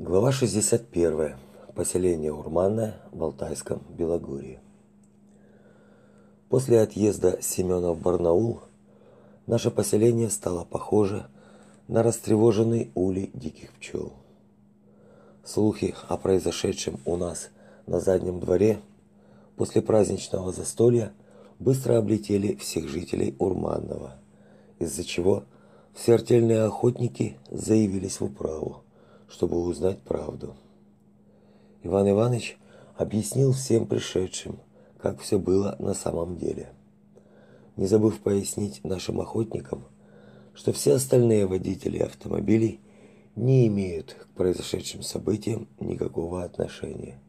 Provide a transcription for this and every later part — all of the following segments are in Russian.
Глава 61. Поселение Урманное в Алтайском Белогорье. После отъезда Семёна в Барнаул наше поселение стало похоже на растревоженный улей диких пчел. Слухи о произошедшем у нас на заднем дворе после праздничного застолья быстро облетели всех жителей Урманного, из-за чего все артельные охотники заявились в управу чтобы узнать правду. Иван Иванович объяснил всем пришедшим, как все было на самом деле. Не забыв пояснить нашим охотникам, что все остальные водители автомобилей не имеют к произошедшим событиям никакого отношения,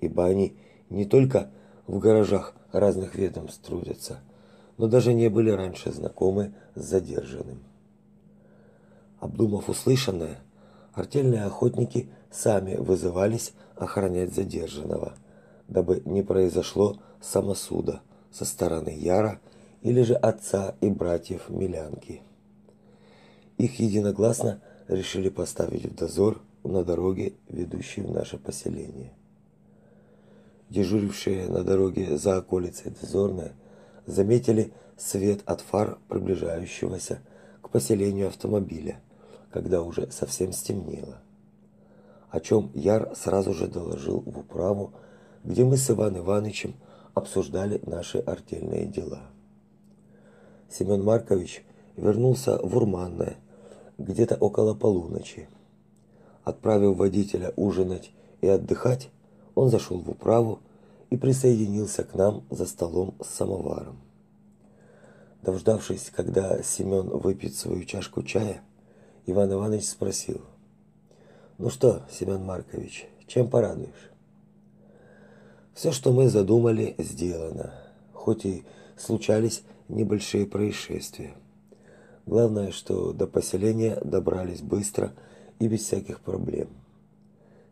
ибо они не только в гаражах разных ведомств трудятся, но даже не были раньше знакомы с задержанным. Обдумав услышанное, артельные охотники сами вызывались охранять задержанного, дабы не произошло самосуда со стороны Яра или же отца и братьев Милянки. Их единогласно решили поставить в дозор на дороге, ведущей в наше поселение. Дежурившие на дороге за околицей дозорные заметили свет от фар приближающегося к поселению автомобиля – когда уже совсем стемнело. О чем Яр сразу же доложил в управу, где мы с Иван Ивановичем обсуждали наши артельные дела. Семен Маркович вернулся в Урманное где-то около полуночи. Отправив водителя ужинать и отдыхать, он зашел в управу и присоединился к нам за столом с самоваром. Дождавшись, когда Семен выпьет свою чашку чая, Иван Иванович спросил: "Ну что, Семен Маркович, чем порадуешь?" Все, что мы задумали, сделано, хоть и случались небольшие происшествия. Главное, что до поселения добрались быстро и без всяких проблем.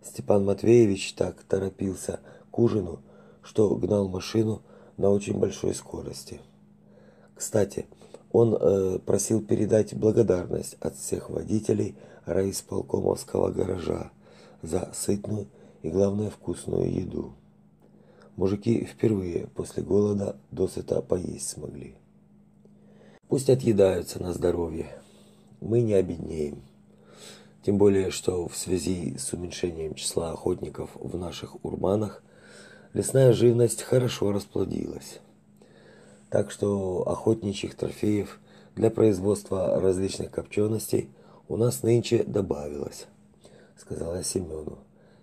Степан Матвеевич так торопился к ужину, что гнал машину на очень большой скорости. Кстати, он э, просил передать благодарность от всех водителей райисполкомовского гаража за сытную и, главное, вкусную еду. Мужики впервые после голода досыта поесть смогли. Пусть отъедаются на здоровье. Мы не обеднеем. Тем более, что в связи с уменьшением числа охотников в наших урманах лесная живность хорошо расплодилась. Так что охотничьих трофеев для производства различных копченостей у нас нынче добавилось, сказала Семену,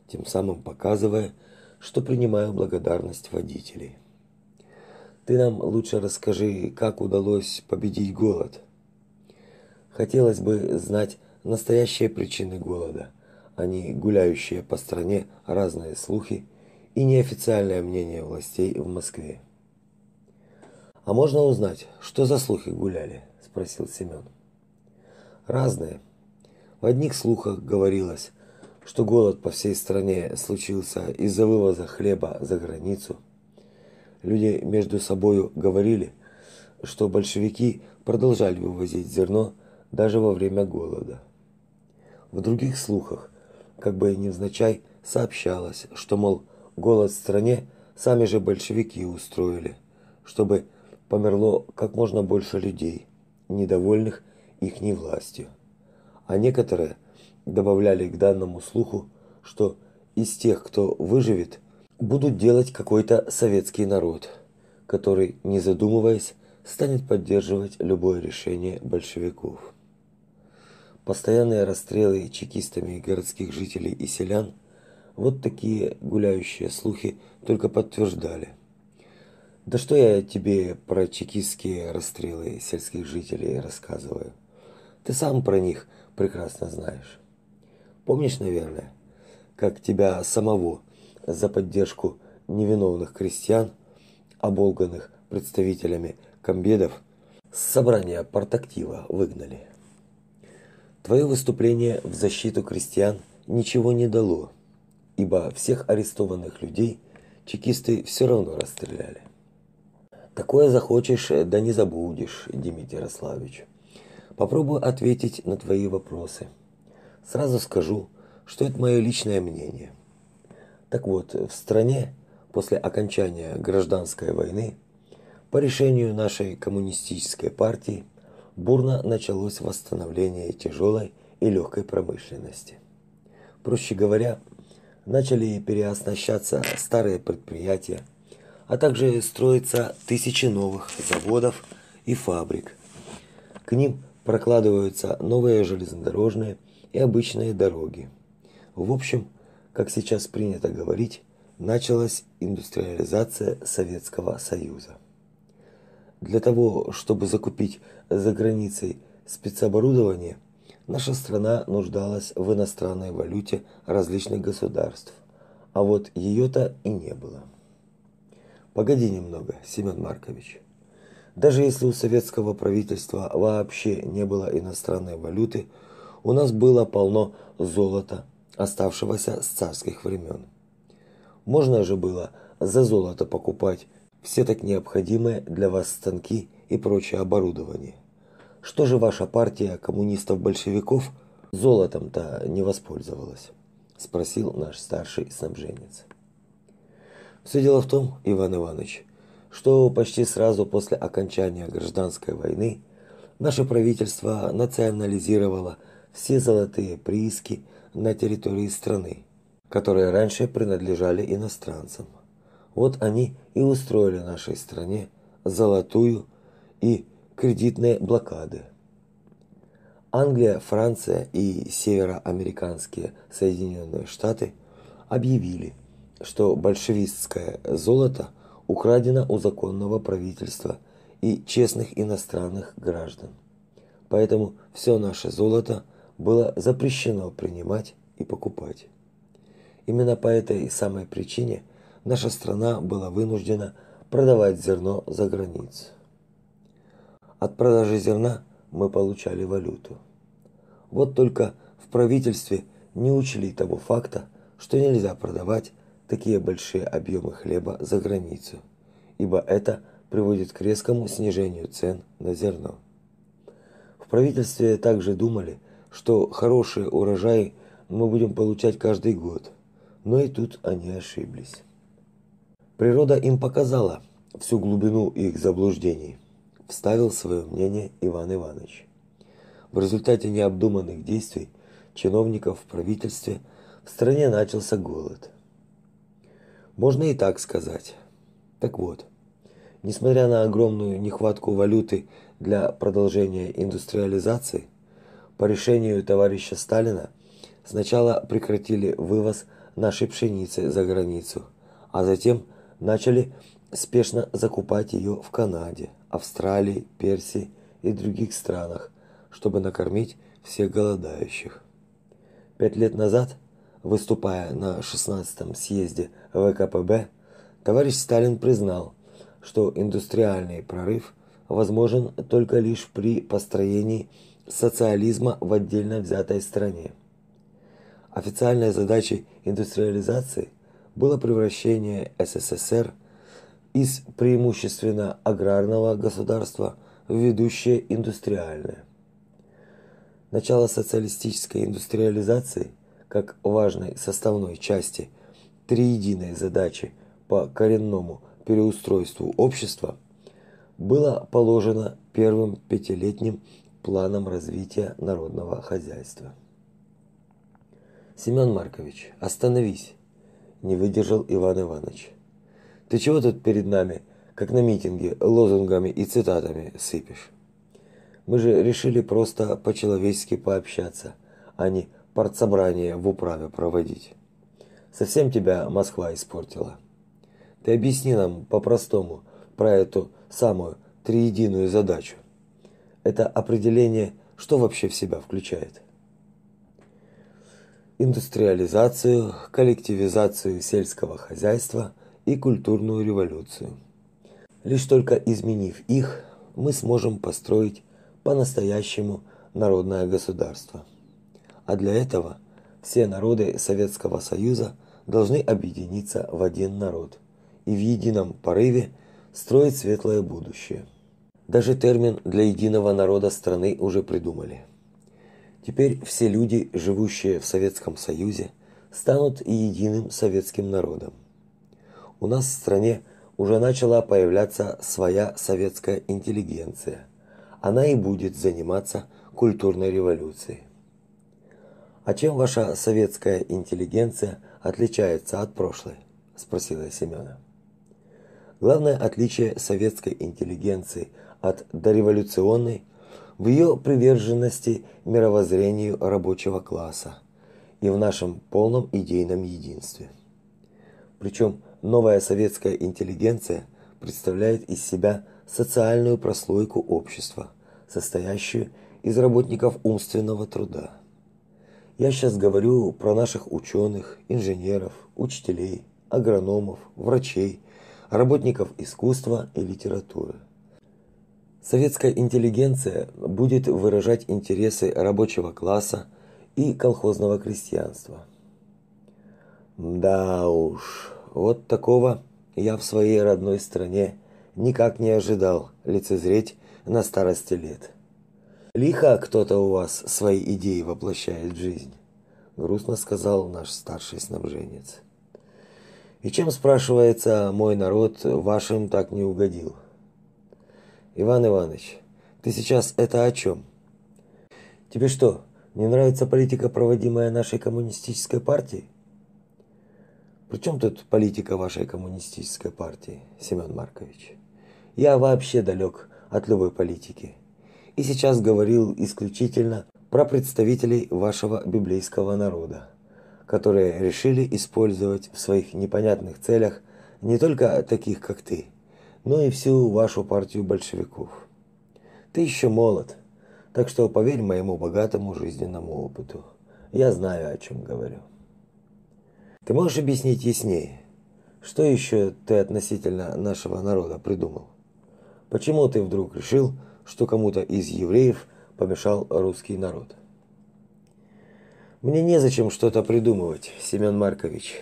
тем самым показывая, что принимаю благодарность водителей. Ты нам лучше расскажи, как удалось победить голод. Хотелось бы знать настоящие причины голода, а не гуляющие по стране разные слухи и неофициальное мнение властей в Москве. А можно узнать, что за слухи гуляли? спросил Семен. Разные. В одних слухах говорилось, что голод по всей стране случился из-за вывоза хлеба за границу. Люди между собою говорили, что большевики продолжали вывозить зерно даже во время голода. В других слухах, как бы невзначай, сообщалось, что мол голод в стране сами же большевики устроили, чтобы померло как можно больше людей, недовольных ихней властью. А некоторые добавляли к данному слуху, что из тех, кто выживет, будут делать какой-то советский народ, который, не задумываясь, станет поддерживать любое решение большевиков. Постоянные расстрелы чекистами городских жителей и селян вот такие гуляющие слухи только подтверждали – да что я тебе про чекистские расстрелы сельских жителей рассказываю? Ты сам про них прекрасно знаешь. Помнишь, наверное, как тебя самого за поддержку невиновных крестьян, оболганных представителями комбедов, с собрания партактива выгнали? Твое выступление в защиту крестьян ничего не дало, ибо всех арестованных людей чекисты все равно расстреляли. Такое захочешь, да не забудешь, Дмитрий Ярославович. Попробую ответить на твои вопросы. Сразу скажу, что это мое личное мнение. Так вот, в стране после окончания гражданской войны по решению нашей коммунистической партии бурно началось восстановление тяжелой и легкой промышленности. Проще говоря, начали переоснащаться старые предприятия, а также строиться тысячи новых заводов и фабрик. К ним прокладываются новые железнодорожные и обычные дороги. В общем, как сейчас принято говорить, началась индустриализация Советского Союза. Для того, чтобы закупить за границей спецоборудование, наша страна нуждалась в иностранной валюте различных государств, а вот ее-то и не было. Погоди немного, Семен Маркович. Даже если у советского правительства вообще не было иностранной валюты, у нас было полно золота, оставшегося с царских времен. Можно же было за золото покупать все так необходимые для вас станки и прочее оборудование. Что же ваша партия коммунистов-большевиков золотом-то не воспользовалась? спросил наш старший снабженец. Все дело в том, Иван Иванович, что почти сразу после окончания гражданской войны наше правительство национализировало все золотые прииски на территории страны, которые раньше принадлежали иностранцам. Вот они и устроили нашей стране золотую и кредитные блокады. Англия, Франция и североамериканские Соединенные Штаты объявили, что большевистское золото – украдено у законного правительства и честных иностранных граждан. Поэтому все наше золото было запрещено принимать и покупать. Именно по этой самой причине наша страна была вынуждена продавать зерно за границу. От продажи зерна мы получали валюту. Вот только в правительстве не учли того факта, что нельзя продавать такие большие объемы хлеба за границу, ибо это приводит к резкому снижению цен на зерно. В правительстве также думали, что хорошие урожаи мы будем получать каждый год, но и тут они ошиблись. Природа им показала всю глубину их заблуждений, вставил свое мнение Иван Иванович. В результате необдуманных действий чиновников в правительстве в стране начался голод. Можно и так сказать. Так вот, несмотря на огромную нехватку валюты для продолжения индустриализации, по решению товарища Сталина сначала прекратили вывоз нашей пшеницы за границу, а затем начали спешно закупать ее в Канаде, Австралии, Персии и других странах, чтобы накормить всех голодающих. Пять лет назад выступая на 16-м съезде ВКПБ, товарищ Сталин признал, что индустриальный прорыв возможен только лишь при построении социализма в отдельно взятой стране. Официальной задачей индустриализации было превращение СССР из преимущественно аграрного государства в ведущее индустриальное. Начало социалистической индустриализации – как важной составной части триединой задачи по коренному переустройству общества было положено первым пятилетним планом развития народного хозяйства. Семен Маркович, остановись, не выдержал Иван Иванович. Ты чего тут перед нами, как на митинге, лозунгами и цитатами сыпешь? Мы же решили просто по-человечески пообщаться, а не партсобрание в управе проводить. Совсем тебя Москва испортила. Ты объясни нам по-простому про эту самую триединую задачу. Это определение что вообще в себя включает? Индустриализацию, коллективизацию сельского хозяйства и культурную революцию. Лишь только изменив их, мы сможем построить по-настоящему народное государство а для этого все народы Советского Союза должны объединиться в один народ и в едином порыве строить светлое будущее. Даже термин для единого народа страны уже придумали. Теперь все люди, живущие в Советском Союзе, станут единым советским народом. У нас в стране уже начала появляться своя советская интеллигенция. Она и будет заниматься культурной революцией. А чем ваша советская интеллигенция отличается от прошлой? спросила Семена. Главное отличие советской интеллигенции от дореволюционной в ее приверженности мировоззрению рабочего класса и в нашем полном идейном единстве. Причем новая советская интеллигенция представляет из себя социальную прослойку общества, состоящую из работников умственного труда. Я сейчас говорю про наших ученых, инженеров, учителей, агрономов, врачей, работников искусства и литературы. Советская интеллигенция будет выражать интересы рабочего класса и колхозного крестьянства. Да уж, вот такого я в своей родной стране никак не ожидал лицезреть на старости лет. Лихо кто-то у вас свои идеи воплощает в жизнь, грустно сказал наш старший снабженец. И чем спрашивается мой народ вашим так не угодил? Иван Иванович, ты сейчас это о чем? Тебе что, не нравится политика, проводимая нашей коммунистической партией? Причем тут политика вашей коммунистической партии, Семен Маркович? Я вообще далек от любой политики. И сейчас говорил исключительно про представителей вашего библейского народа, которые решили использовать в своих непонятных целях не только таких, как ты, но и всю вашу партию большевиков. Ты еще молод, так что поверь моему богатому жизненному опыту. Я знаю, о чем говорю. Ты можешь объяснить яснее, что еще ты относительно нашего народа придумал? Почему ты вдруг решил, что кому-то из евреев помешал русский народ? Мне незачем что-то придумывать, Семен Маркович.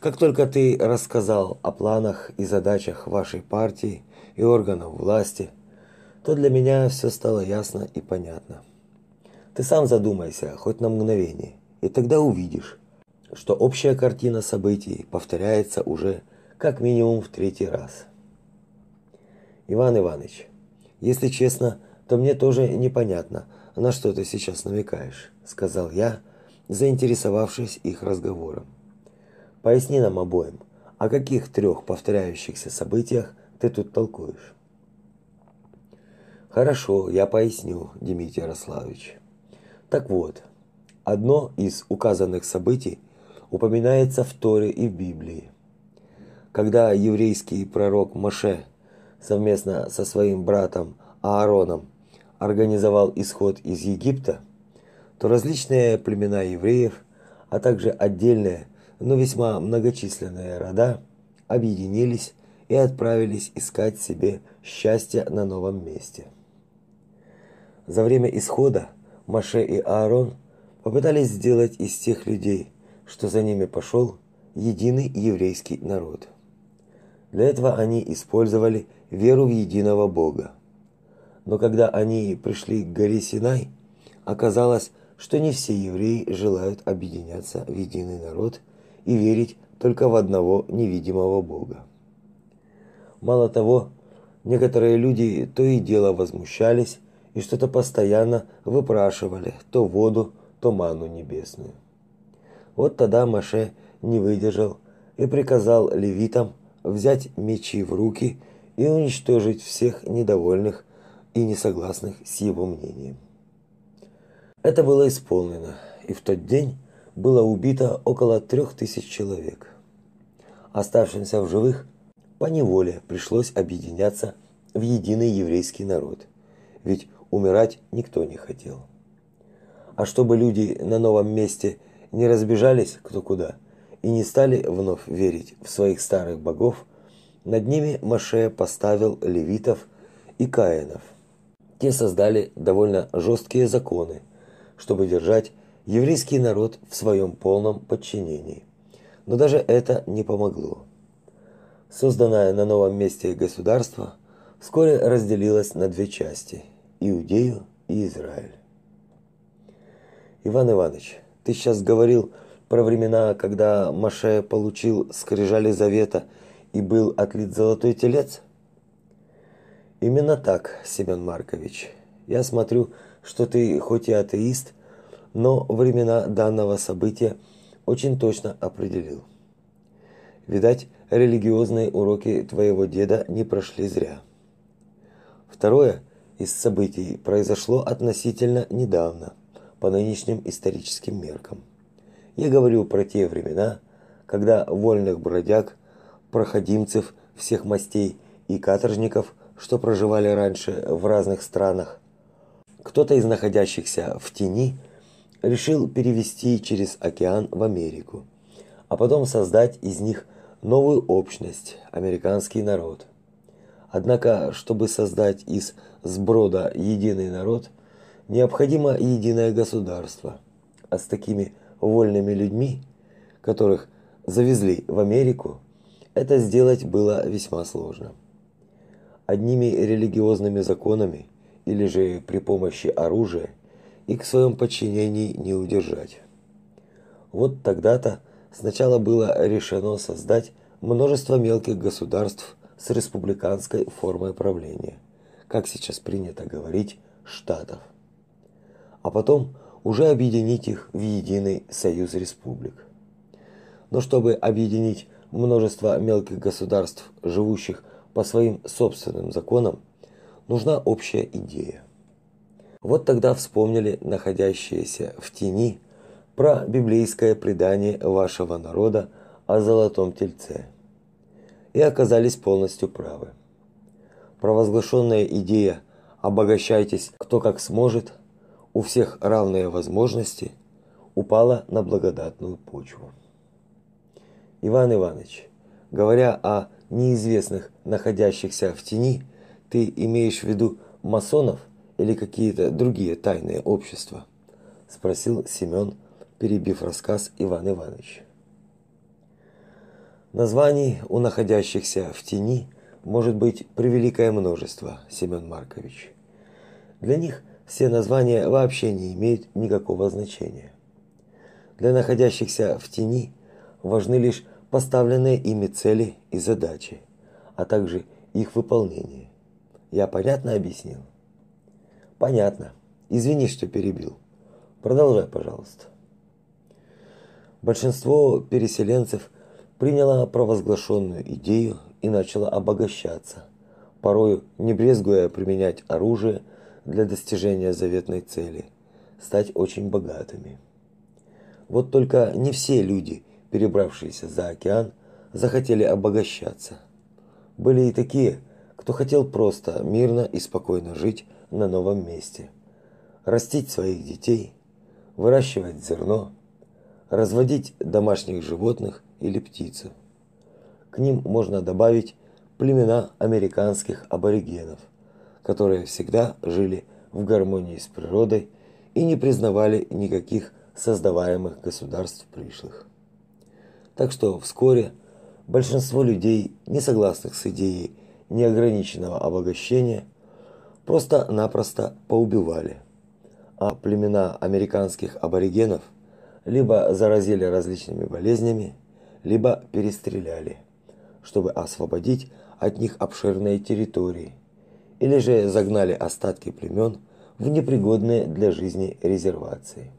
Как только ты рассказал о планах и задачах вашей партии и органов власти, то для меня все стало ясно и понятно. Ты сам задумайся хоть на мгновение, и тогда увидишь, что общая картина событий повторяется уже как минимум в третий раз. Иван Иванович, если честно, то мне тоже непонятно, на что ты сейчас намекаешь, сказал я, заинтересовавшись их разговором. Поясни нам обоим, о каких трех повторяющихся событиях ты тут толкуешь? Хорошо, я поясню, Дмитрий Ярославович. Так вот, одно из указанных событий упоминается в Торе и в Библии. Когда еврейский пророк Моше совместно со своим братом Аароном организовал исход из Египта, то различные племена евреев, а также отдельные, но весьма многочисленные рода объединились и отправились искать себе счастье на новом месте. За время исхода Моше и Аарон попытались сделать из тех людей, что за ними пошел единый еврейский народ. Для этого они использовали веру в единого Бога. Но когда они пришли к горе Синай, оказалось, что не все евреи желают объединяться в единый народ и верить только в одного невидимого Бога. Мало того, некоторые люди то и дело возмущались и что-то постоянно выпрашивали, то воду, то ману небесную. Вот тогда Маше не выдержал и приказал левитам взять мечи в руки и уничтожить всех недовольных и несогласных с его мнением. Это было исполнено, и в тот день было убито около трех тысяч человек. Оставшимся в живых по неволе пришлось объединяться в единый еврейский народ, ведь умирать никто не хотел. А чтобы люди на новом месте – не разбежались кто куда и не стали вновь верить в своих старых богов, над ними Моше поставил левитов и каинов. Те создали довольно жесткие законы, чтобы держать еврейский народ в своем полном подчинении. Но даже это не помогло. Созданное на новом месте государство вскоре разделилось на две части – Иудею и Израиль. Иван Иванович, ты сейчас говорил про времена, когда Маше получил скрижали завета и был отлит золотой телец? Именно так, Семен Маркович. Я смотрю, что ты хоть и атеист, но времена данного события очень точно определил. Видать, религиозные уроки твоего деда не прошли зря. Второе из событий произошло относительно недавно, по нынешним историческим меркам. Я говорю про те времена, когда вольных бродяг, проходимцев всех мастей и каторжников, что проживали раньше в разных странах, кто-то из находящихся в тени решил перевести через океан в Америку, а потом создать из них новую общность, американский народ. Однако, чтобы создать из сброда единый народ, необходимо единое государство. А с такими вольными людьми, которых завезли в Америку, это сделать было весьма сложно. Одними религиозными законами или же при помощи оружия их в своем подчинении не удержать. Вот тогда-то сначала было решено создать множество мелких государств с республиканской формой правления, как сейчас принято говорить, штатов. А потом уже объединить их в единый союз республик. Но чтобы объединить множество мелких государств, живущих по своим собственным законам, нужна общая идея. Вот тогда вспомнили находящиеся в тени про библейское предание вашего народа о золотом тельце. И оказались полностью правы. Провозглашенная идея «обогащайтесь кто как сможет», у всех равные возможности, упала на благодатную почву. Иван Иванович, говоря о неизвестных, находящихся в тени, ты имеешь в виду масонов или какие-то другие тайные общества? спросил Семен, перебив рассказ Иван Иванович. Названий у находящихся в тени может быть превеликое множество, Семен Маркович. Для них все названия вообще не имеют никакого значения. Для находящихся в тени важны лишь поставленные ими цели и задачи, а также их выполнение. Я понятно объяснил? Понятно. Извини, что перебил. Продолжай, пожалуйста. Большинство переселенцев приняло провозглашенную идею и начало обогащаться, порою не брезгуя применять оружие для достижения заветной цели стать очень богатыми. Вот только не все люди перебравшиеся за океан, захотели обогащаться. Были и такие, кто хотел просто мирно и спокойно жить на новом месте, растить своих детей, выращивать зерно, разводить домашних животных или птицу. К ним можно добавить племена американских аборигенов, которые всегда жили в гармонии с природой и не признавали никаких создаваемых государств пришлых. Так что вскоре большинство людей, не согласных с идеей неограниченного обогащения, просто-напросто поубивали. А племена американских аборигенов либо заразили различными болезнями, либо перестреляли, чтобы освободить от них обширные территории, или же загнали остатки племен в непригодные для жизни резервации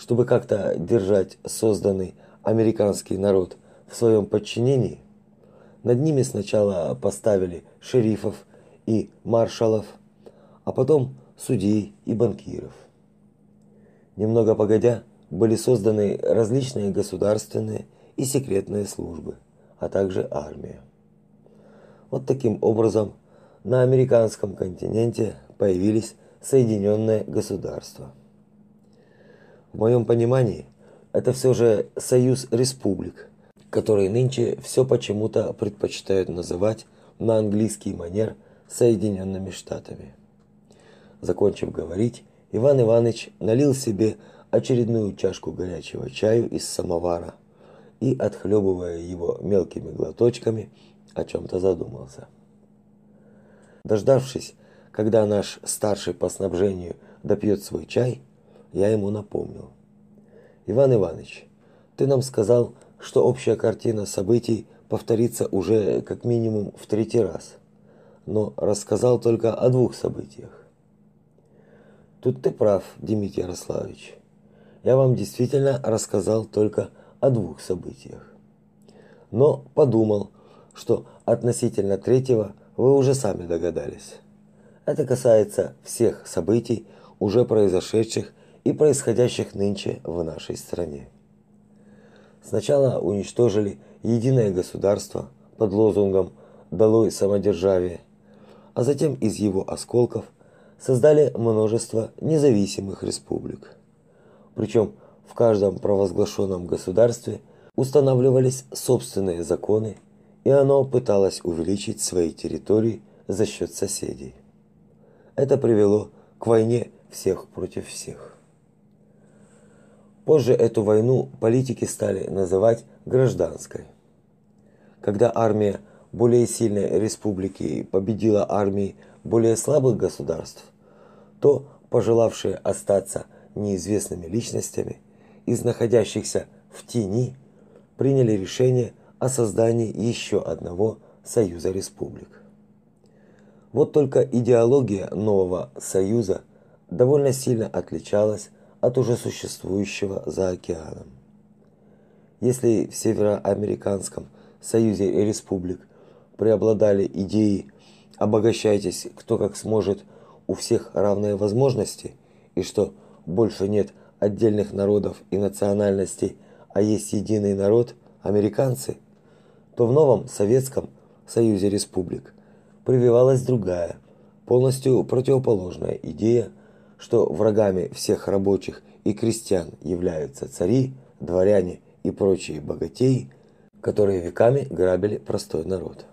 чтобы как-то держать созданный американский народ в своем подчинении, над ними сначала поставили шерифов и маршалов, а потом судей и банкиров. Немного погодя, были созданы различные государственные и секретные службы, а также армия. Вот таким образом на американском континенте появились Соединенные Государства. В моем понимании, это все же союз республик, которые нынче все почему-то предпочитают называть на английский манер Соединенными Штатами. Закончив говорить, Иван Иванович налил себе очередную чашку горячего чаю из самовара и, отхлебывая его мелкими глоточками, о чем-то задумался. Дождавшись, когда наш старший по снабжению допьет свой чай, я ему напомнил. Иван Иванович, ты нам сказал, что общая картина событий повторится уже как минимум в третий раз. Но рассказал только о двух событиях. Тут ты прав, Дмитрий Ярославович. Я вам действительно рассказал только о двух событиях. Но подумал, что относительно третьего вы уже сами догадались. Это касается всех событий, уже произошедших и происходящих нынче в нашей стране. Сначала уничтожили единое государство под лозунгом «Долой самодержавие», а затем из его осколков создали множество независимых республик. Причем в каждом провозглашенном государстве устанавливались собственные законы, и оно пыталось увеличить свои территории за счет соседей. Это привело к войне всех против всех. Позже эту войну политики стали называть гражданской. Когда армия более сильной республики победила армии более слабых государств, то пожелавшие остаться неизвестными личностями из находящихся в тени приняли решение о создании еще одного союза республик. Вот только идеология нового союза довольно сильно отличалась от уже существующего за океаном. Если в североамериканском союзе республик преобладали идеи «обогащайтесь кто как сможет, у всех равные возможности» и что больше нет отдельных народов и национальностей, а есть единый народ – американцы, то в новом Советском Союзе республик прививалась другая, полностью противоположная идея, что врагами всех рабочих и крестьян являются цари, дворяне и прочие богатеи, которые веками грабили простой народ.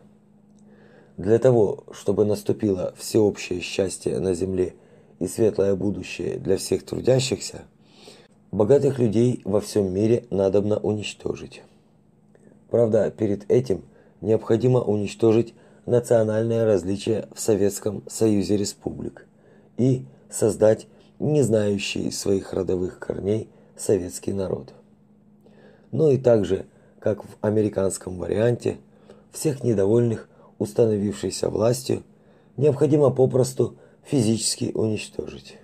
Для того, чтобы наступило всеобщее счастье на земле и светлое будущее для всех трудящихся, богатых людей во всем мире надобно уничтожить. Правда, перед этим необходимо уничтожить национальное различие в Советском Союзе республик и создать не знающий своих родовых корней советский народ. Ну и также, как в американском варианте, всех недовольных установившейся властью необходимо попросту физически уничтожить.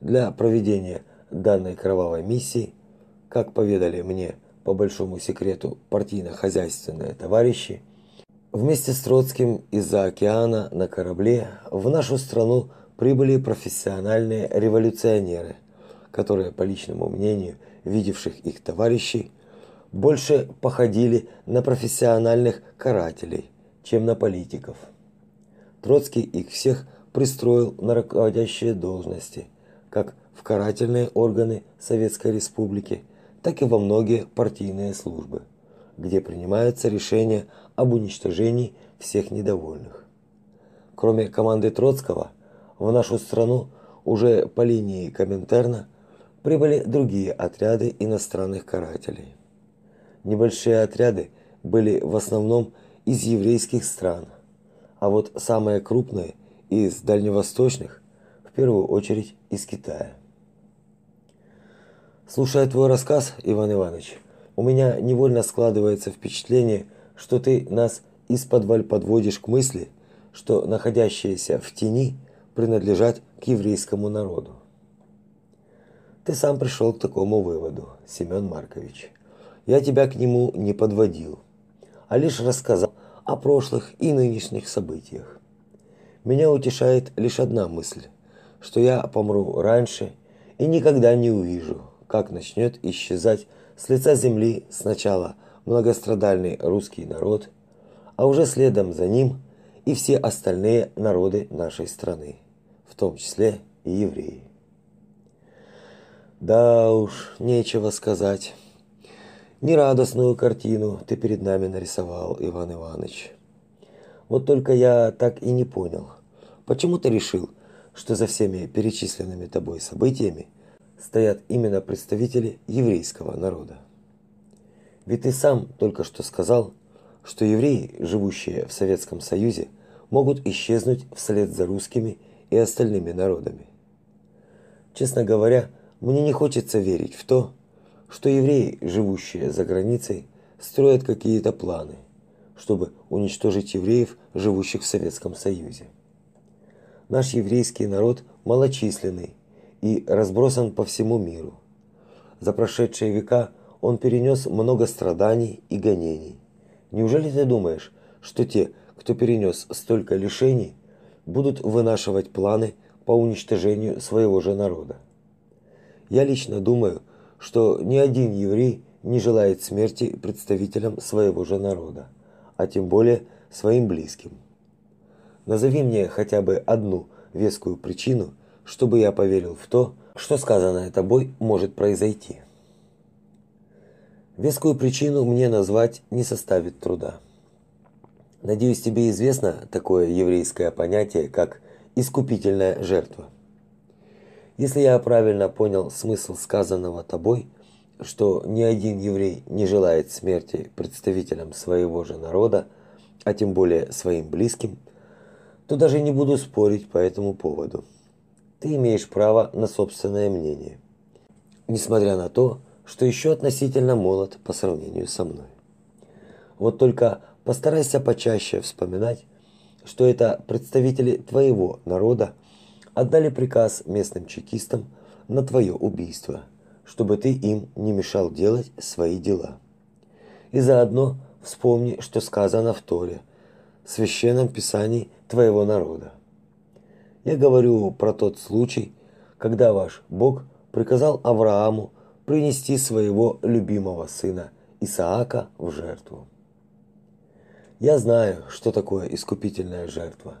Для проведения данной кровавой миссии, как поведали мне по большому секрету партийно-хозяйственные товарищи, вместе с Троцким из-за океана на корабле в нашу страну прибыли профессиональные революционеры, которые, по личному мнению видевших их товарищей, больше походили на профессиональных карателей, чем на политиков. Троцкий их всех пристроил на руководящие должности, как в карательные органы Советской Республики, так и во многие партийные службы, где принимаются решения об уничтожении всех недовольных. Кроме команды Троцкого, в нашу страну уже по линии Коминтерна прибыли другие отряды иностранных карателей. Небольшие отряды были в основном из еврейских стран, а вот самые крупные из дальневосточных, в первую очередь из Китая. Слушая твой рассказ, Иван Иванович, у меня невольно складывается впечатление, что ты нас из-под подводишь к мысли, что находящиеся в тени принадлежат к еврейскому народу. Ты сам пришел к такому выводу, Семен Маркович. Я тебя к нему не подводил, а лишь рассказал о прошлых и нынешних событиях. Меня утешает лишь одна мысль, что я помру раньше и никогда не увижу, как начнет исчезать с лица земли сначала многострадальный русский народ, а уже следом за ним и все остальные народы нашей страны, в том числе и евреи. Да уж, нечего сказать. Нерадостную картину ты перед нами нарисовал, Иван Иванович. Вот только я так и не понял, почему ты решил, что за всеми перечисленными тобой событиями стоят именно представители еврейского народа. Ведь ты сам только что сказал, что евреи, живущие в Советском Союзе, могут исчезнуть вслед за русскими и остальными народами. Честно говоря, мне не хочется верить в то, что евреи, живущие за границей, строят какие-то планы, чтобы уничтожить евреев, живущих в Советском Союзе. Наш еврейский народ малочисленный и разбросан по всему миру. За прошедшие века он перенес много страданий и гонений. Неужели ты думаешь, что те, кто перенес столько лишений, будут вынашивать планы по уничтожению своего же народа? Я лично думаю, что ни один еврей не желает смерти представителям своего же народа, а тем более своим близким. Назови мне хотя бы одну вескую причину, чтобы я поверил в то, что сказанное тобой может произойти. Вескую причину мне назвать не составит труда. Надеюсь, тебе известно такое еврейское понятие, как искупительная жертва. Если я правильно понял смысл сказанного тобой, что ни один еврей не желает смерти представителям своего же народа, а тем более своим близким, то даже не буду спорить по этому поводу. Ты имеешь право на собственное мнение. Несмотря на то, что еще относительно молод по сравнению со мной. Вот только постарайся почаще вспоминать, что это представители твоего народа отдали приказ местным чекистам на твое убийство, чтобы ты им не мешал делать свои дела. И заодно вспомни, что сказано в Торе, в священном писании твоего народа. Я говорю про тот случай, когда ваш Бог приказал Аврааму принести своего любимого сына Исаака в жертву. Я знаю, что такое искупительная жертва,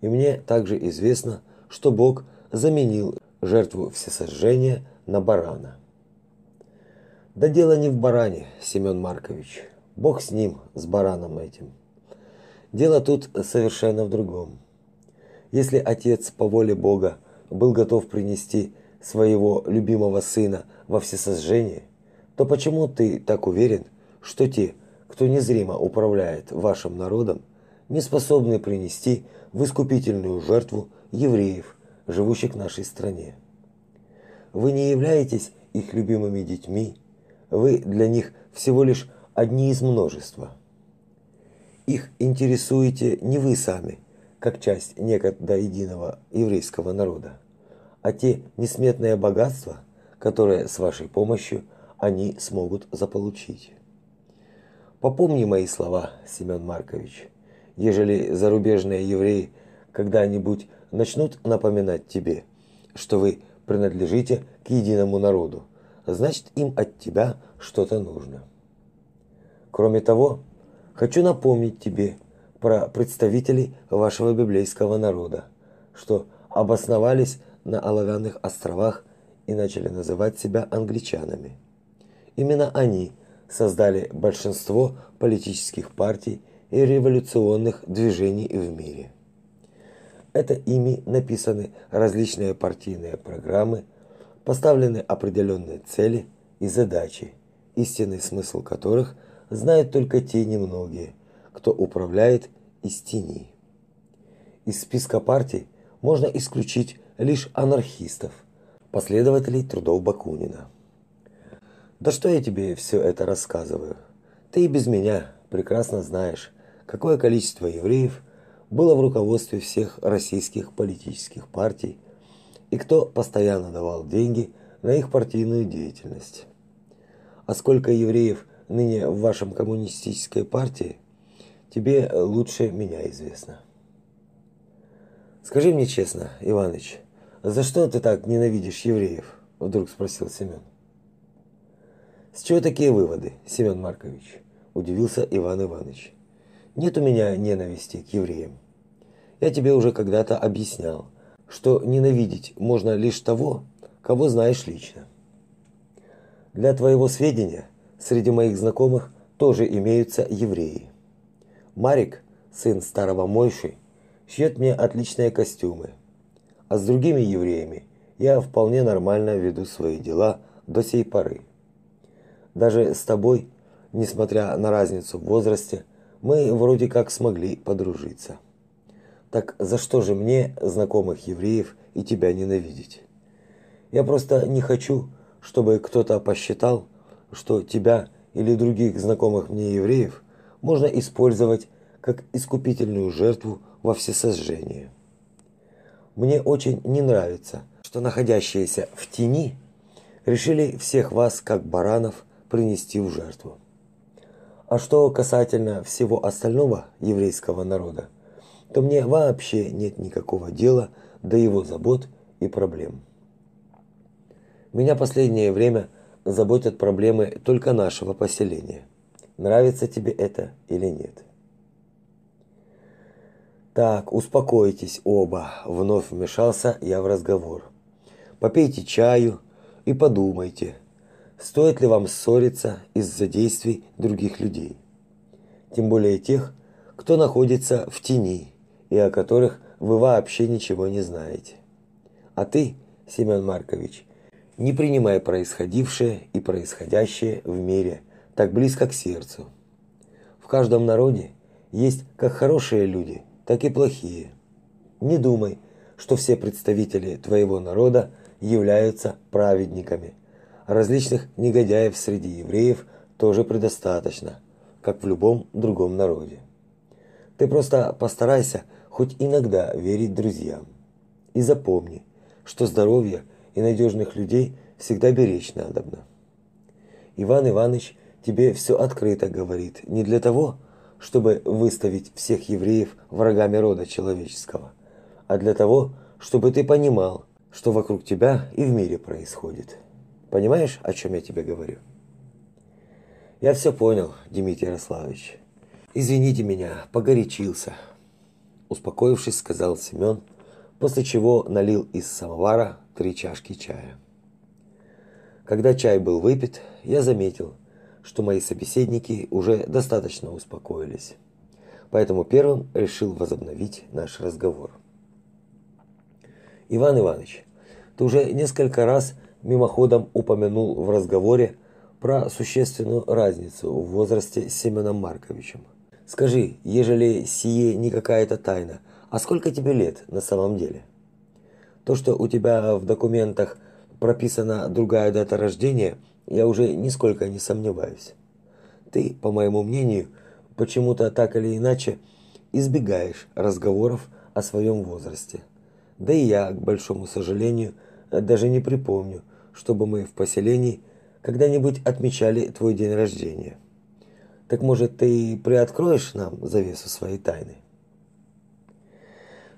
и мне также известно, что Бог заменил жертву всесожжения на барана. Да дело не в баране, Семен Маркович. Бог с ним, с бараном этим. Дело тут совершенно в другом. Если отец по воле Бога был готов принести своего любимого сына во всесожжение, то почему ты так уверен, что те, кто незримо управляет вашим народом, не способны принести в искупительную жертву евреев, живущих в нашей стране. Вы не являетесь их любимыми детьми, вы для них всего лишь одни из множества. Их интересуете не вы сами, как часть некогда единого еврейского народа, а те несметные богатства, которые с вашей помощью они смогут заполучить. Попомни мои слова, Семен Маркович. Ежели зарубежные евреи когда-нибудь начнут напоминать тебе, что вы принадлежите к единому народу, значит им от тебя что-то нужно. Кроме того, хочу напомнить тебе про представителей вашего библейского народа, что обосновались на Оловянных островах и начали называть себя англичанами. Именно они создали большинство политических партий и революционных движений в мире. Это ими написаны различные партийные программы, поставлены определенные цели и задачи, истинный смысл которых знают только те немногие, кто управляет из. Из списка партий можно исключить лишь анархистов, последователей трудов Бакунина. Да что я тебе все это рассказываю? Ты и без меня прекрасно знаешь, какое количество евреев – было в руководстве всех российских политических партий и кто постоянно давал деньги на их партийную деятельность. А сколько евреев ныне в вашем коммунистической партии, тебе лучше меня известно. Скажи мне честно, Иваныч, за что ты так ненавидишь евреев? вдруг спросил Семен. С чего такие выводы, Семен Маркович? удивился Иван Иванович. Нет у меня ненависти к евреям. Я тебе уже когда-то объяснял, что ненавидеть можно лишь того, кого знаешь лично. Для твоего сведения, среди моих знакомых тоже имеются евреи. Марик, сын старого Мойши, шьет мне отличные костюмы. А с другими евреями я вполне нормально веду свои дела до сей поры. Даже с тобой, несмотря на разницу в возрасте, мы вроде как смогли подружиться. Так за что же мне, знакомых евреев, и тебя ненавидеть? Я просто не хочу, чтобы кто-то посчитал, что тебя или других знакомых мне евреев можно использовать как искупительную жертву во всесожжение. Мне очень не нравится, что находящиеся в тени решили всех вас как баранов принести в жертву. А что касательно всего остального еврейского народа, то мне вообще нет никакого дела до его забот и проблем. Меня последнее время заботят проблемы только нашего поселения. Нравится тебе это или нет? Так, успокойтесь оба, вновь вмешался я в разговор. Попейте чаю и подумайте, стоит ли вам ссориться из-за действий других людей. Тем более тех, кто находится в тени и о которых вы вообще ничего не знаете. А ты, Семен Маркович, не принимай происходившее и происходящее в мире так близко к сердцу. В каждом народе есть как хорошие люди, так и плохие. Не думай, что все представители твоего народа являются праведниками. Различных негодяев среди евреев тоже предостаточно, как в любом другом народе. Ты просто постарайся хоть иногда верить друзьям. И запомни, что здоровье и надежных людей всегда беречь надобно. Иван Иванович тебе все открыто говорит не для того, чтобы выставить всех евреев врагами рода человеческого, а для того, чтобы ты понимал, что вокруг тебя и в мире происходит. Понимаешь, о чем я тебе говорю? Я все понял, Дмитрий Ярославович. Извините меня, погорячился. Успокоившись, сказал Семен, после чего налил из самовара три чашки чая. Когда чай был выпит, я заметил, что мои собеседники уже достаточно успокоились. Поэтому первым решил возобновить наш разговор. Иван Иванович, ты уже несколько раз мимоходом упомянул в разговоре про существенную разницу в возрасте с Семеном Марковичем. Скажи, ежели сие не какая-то тайна, а сколько тебе лет на самом деле? То, что у тебя в документах прописана другая дата рождения, я уже нисколько не сомневаюсь. Ты, по моему мнению, почему-то так или иначе избегаешь разговоров о своем возрасте. Да и я, к большому сожалению, даже не припомню, чтобы мы в поселении когда-нибудь отмечали твой день рождения. Так может, ты приоткроешь нам завесу своей тайны?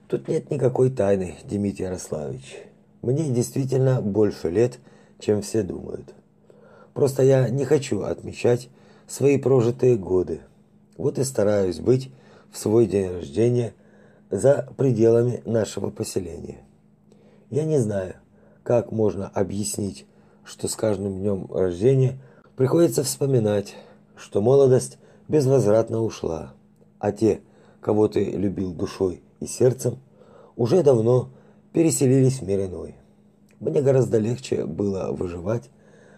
Тут нет никакой тайны, Дмитрий Ярославович. Мне действительно больше лет, чем все думают. Просто я не хочу отмечать свои прожитые годы. Вот и стараюсь быть в свой день рождения за пределами нашего поселения. Я не знаю, как можно объяснить, что с каждым днем рождения приходится вспоминать, что молодость безвозвратно ушла, а те, кого ты любил душой и сердцем уже давно переселились в мир иной. Мне гораздо легче было выживать,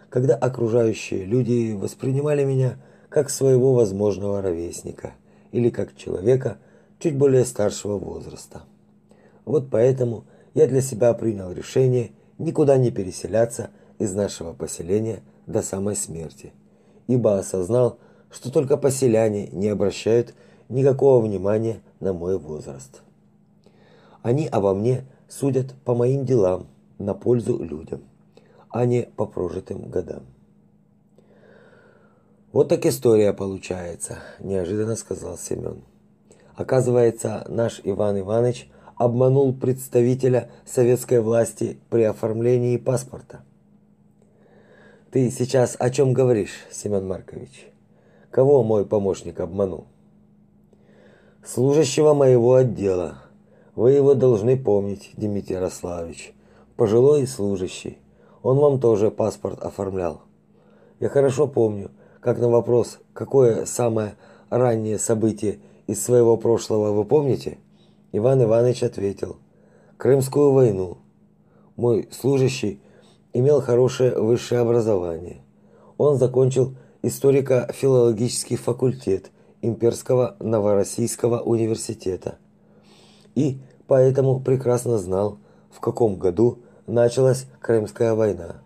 когда окружающие люди воспринимали меня как своего возможного ровесника или как человека чуть более старшего возраста. Вот поэтому я для себя принял решение никуда не переселяться из нашего поселения до самой смерти, ибо осознал, что только поселяне не обращают никакого внимания на мой возраст. Они обо мне судят по моим делам на пользу людям, а не по прожитым годам. Вот так история получается, неожиданно сказал Семен. Оказывается, наш Иван Иванович обманул представителя советской власти при оформлении паспорта. Ты сейчас о чем говоришь, Семен Маркович? Кого мой помощник обманул? Служащего моего отдела, вы его должны помнить, Дмитрий Ярославович. Пожилой служащий. Он вам тоже паспорт оформлял. Я хорошо помню, как на вопрос, какое самое раннее событие из своего прошлого вы помните, Иван Иванович ответил: Крымскую войну. Мой служащий имел хорошее высшее образование. Он закончил историко-филологический факультет Имперского Новороссийского университета и поэтому прекрасно знал, в каком году началась Крымская война.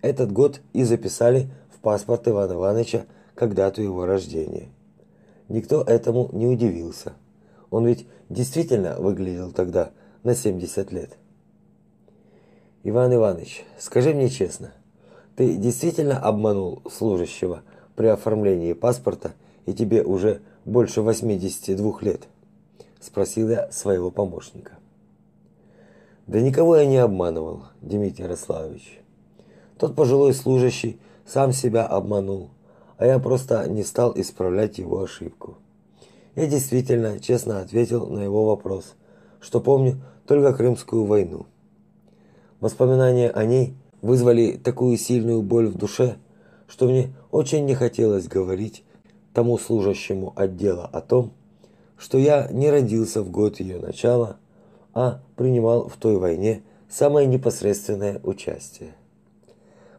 Этот год и записали в паспорт Ивана Ивановича как дату его рождения. Никто этому не удивился. Он ведь действительно выглядел тогда на 70 лет. Иван Иванович, скажи мне честно, ты действительно обманул служащего при оформлении паспорта, и тебе уже больше 82 лет? спросил я своего помощника. Да никого я не обманывал, Дмитрий Ярославович. Тот пожилой служащий сам себя обманул, а я просто не стал исправлять его ошибку. Я действительно честно ответил на его вопрос, что помню только Крымскую войну. Воспоминания о ней вызвали такую сильную боль в душе, что мне очень не хотелось говорить тому служащему отдела о том, что я не родился в год ее начала, а принимал в той войне самое непосредственное участие.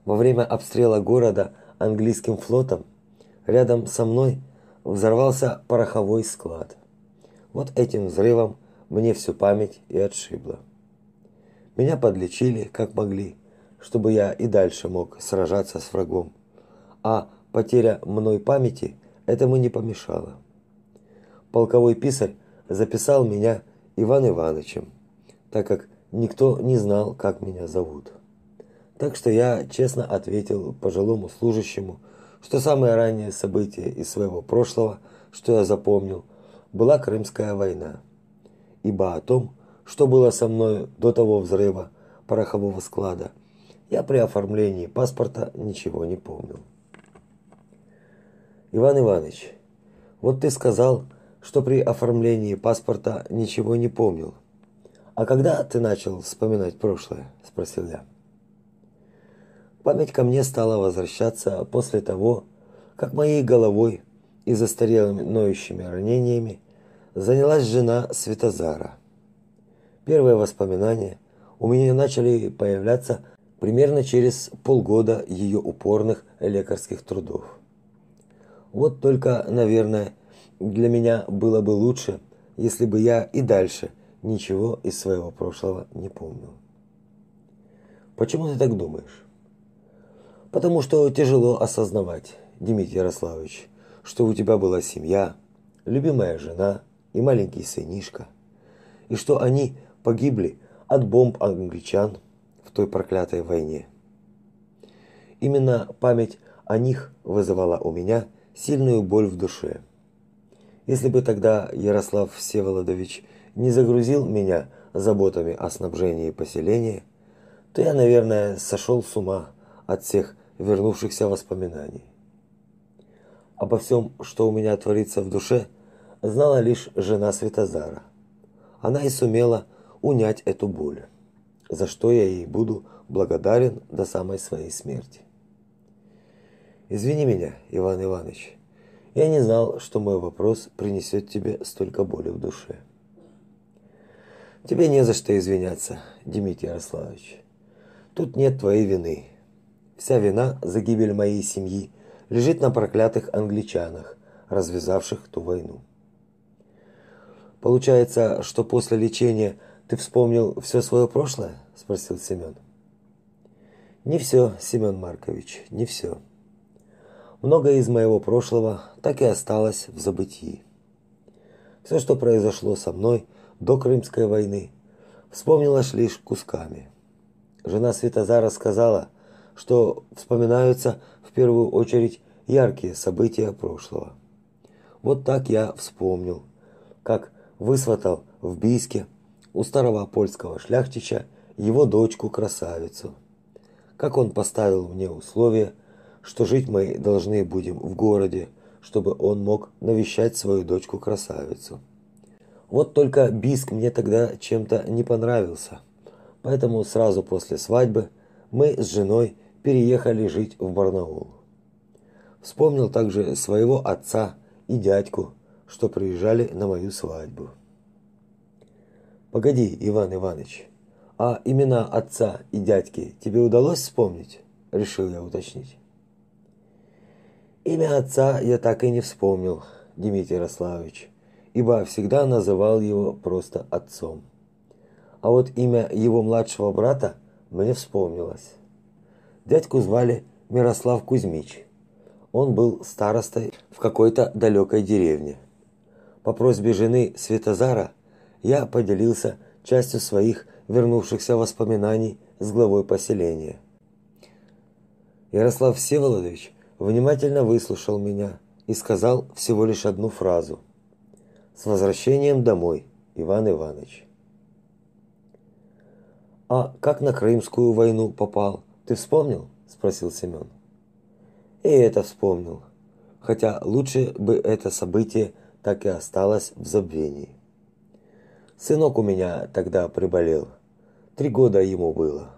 Во время обстрела города английским флотом рядом со мной взорвался пороховой склад. Вот этим взрывом мне всю память и отшибло. Меня подлечили, как могли, чтобы я и дальше мог сражаться с врагом. А потеря мной памяти этому не помешала. Полковой писарь записал меня Иван Ивановичем, так как никто не знал, как меня зовут. Так что я честно ответил пожилому служащему, что самое раннее событие из своего прошлого, что я запомнил, была Крымская война. Ибо о том, что было со мной до того взрыва порохового склада, я при оформлении паспорта ничего не помнил. Иван Иванович, вот ты сказал, что при оформлении паспорта ничего не помнил. А когда ты начал вспоминать прошлое, спросил я. Память ко мне стала возвращаться после того, как моей головой и застарелыми ноющими ранениями занялась жена Светозара. Первые воспоминания у меня начали появляться примерно через полгода ее упорных лекарских трудов. Вот только, наверное, для меня было бы лучше, если бы я и дальше ничего из своего прошлого не помнил. Почему ты так думаешь? Потому что тяжело осознавать, Дмитрий Ярославович, что у тебя была семья, любимая жена и маленький сынишка, и что они погибли от бомб англичан в той проклятой войне. Именно память о них вызывала у меня сильную боль в душе. Если бы тогда Ярослав Всеволодович не загрузил меня заботами о снабжении поселения, то я, наверное, сошел с ума от всех вернувшихся воспоминаний. Обо всем, что у меня творится в душе, знала лишь жена Светозара. Она и сумела унять эту боль, за что я ей буду благодарен до самой своей смерти. Извини меня, Иван Иванович. Я не знал, что мой вопрос принесет тебе столько боли в душе. Тебе не за что извиняться, Дмитрий Ярославович. Тут нет твоей вины. Вся вина за гибель моей семьи лежит на проклятых англичанах, развязавших ту войну. Получается, что после лечения ты вспомнил все свое прошлое? спросил Семен. Не все, Семен Маркович, не все. Многое из моего прошлого так и осталось в забытии. Все, что произошло со мной до Крымской войны, вспомнилось лишь кусками. Жена Светозара сказала, что вспоминаются в первую очередь яркие события прошлого. Вот так я вспомнил, как высватал в Бийске у старого польского шляхтича его дочку-красавицу. Как он поставил мне условие, что жить мы должны будем в городе, чтобы он мог навещать свою дочку-красавицу. Вот только Бийск мне тогда чем-то не понравился. Поэтому сразу после свадьбы мы с женой переехали жить в Барнаул. Вспомнил также своего отца и дядьку, что приезжали на мою свадьбу. Погоди, Иван Иванович. А имена отца и дядьки тебе удалось вспомнить? решил я уточнить. Имя отца я так и не вспомнил, Дмитрий Ярославович, ибо всегда называл его просто отцом. А вот имя его младшего брата, мне вспомнилось. Дядьку звали Мирослав Кузьмич. Он был старостой в какой-то далекой деревне. По просьбе жены Светозара я поделился частью своих вернувшихся воспоминаний с главой поселения. Ярослав Всеволодович внимательно выслушал меня и сказал всего лишь одну фразу. «С возвращением домой, Иван Иванович». «А как на Крымскую войну попал? Ты вспомнил?» – спросил Семен. «И это вспомнил. Хотя лучше бы это событие так и осталось в забвении. Сынок у меня тогда приболел. Три года ему было.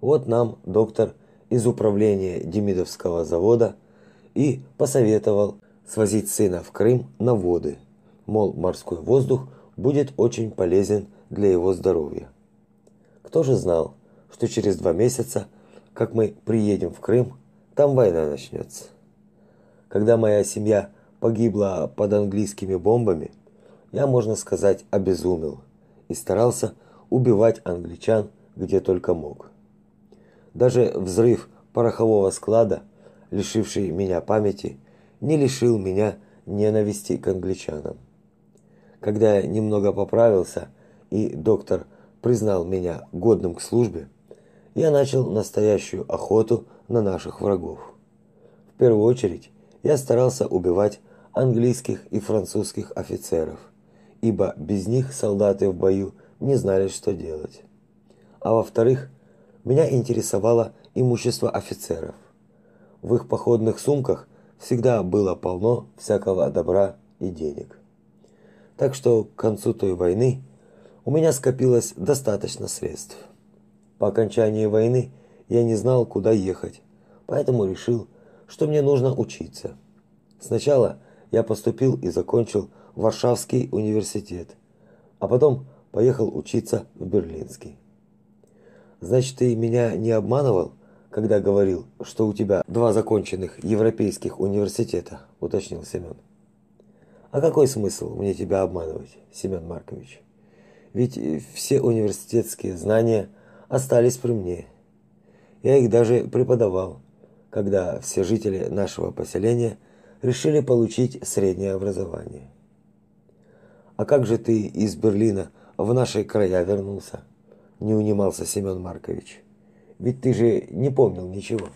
Вот нам доктор из управления Демидовского завода и посоветовал свозить сына в Крым на воды. Мол, морской воздух будет очень полезен для его здоровья. Кто же знал, что через два месяца, как мы приедем в Крым, там война начнется. Когда моя семья погибла под английскими бомбами, я, можно сказать, обезумел и старался убивать англичан где только мог. Даже взрыв порохового склада, лишивший меня памяти, не лишил меня ненависти к англичанам. Когда я немного поправился и доктор признал меня годным к службе, я начал настоящую охоту на наших врагов. В первую очередь я старался убивать английских и французских офицеров, ибо без них солдаты в бою не знали, что делать. А во-вторых, меня интересовало имущество офицеров. В их походных сумках всегда было полно всякого добра и денег. Так что к концу той войны у меня скопилось достаточно средств. По окончании войны я не знал, куда ехать, поэтому решил, что мне нужно учиться. Сначала я поступил и закончил Варшавский университет, а потом поехал учиться в Берлинский. Значит, ты меня не обманывал, когда говорил, что у тебя два законченных европейских университета, уточнил Семен. А какой смысл мне тебя обманывать, Семен Маркович? Ведь все университетские знания остались при мне. Я их даже преподавал, когда все жители нашего поселения решили получить среднее образование. А как же ты из Берлина в наши края вернулся? Не унимался Семен Маркович. Ведь ты же не помнил ничего.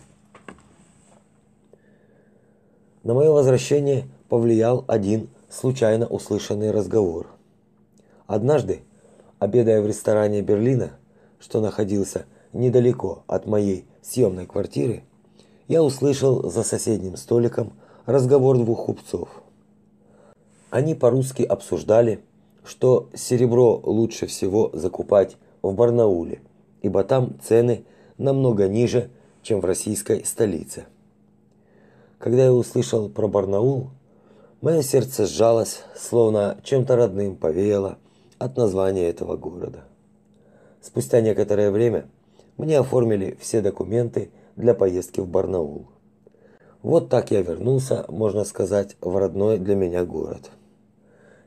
На мое возвращение повлиял один случайно услышанный разговор. Однажды, обедая в ресторане Берлина, что находился недалеко от моей съемной квартиры, я услышал за соседним столиком разговор двух купцов. Они по-русски обсуждали, что серебро лучше всего закупать в Барнауле, ибо там цены намного ниже, чем в российской столице. Когда я услышал про Барнаул, мое сердце сжалось, словно чем-то родным повеяло от названия этого города. Спустя некоторое время мне оформили все документы для поездки в Барнаул. Вот так я вернулся, можно сказать, в родной для меня город.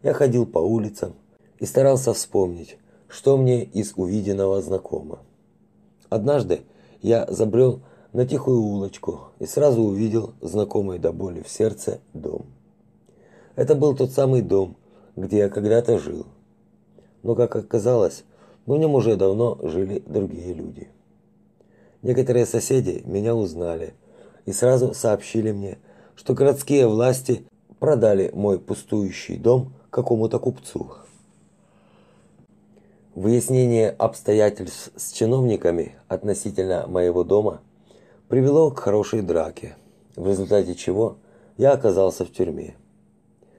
Я ходил по улицам и старался вспомнить, что мне из увиденного знакомо. Однажды я забрел на тихую улочку и сразу увидел знакомый до боли в сердце дом. Это был тот самый дом, где я когда-то жил. Но, как оказалось, в нем уже давно жили другие люди. Некоторые соседи меня узнали – и сразу сообщили мне, что городские власти продали мой пустующий дом какому-то купцу. Выяснение обстоятельств с чиновниками относительно моего дома привело к хорошей драке, в результате чего я оказался в тюрьме.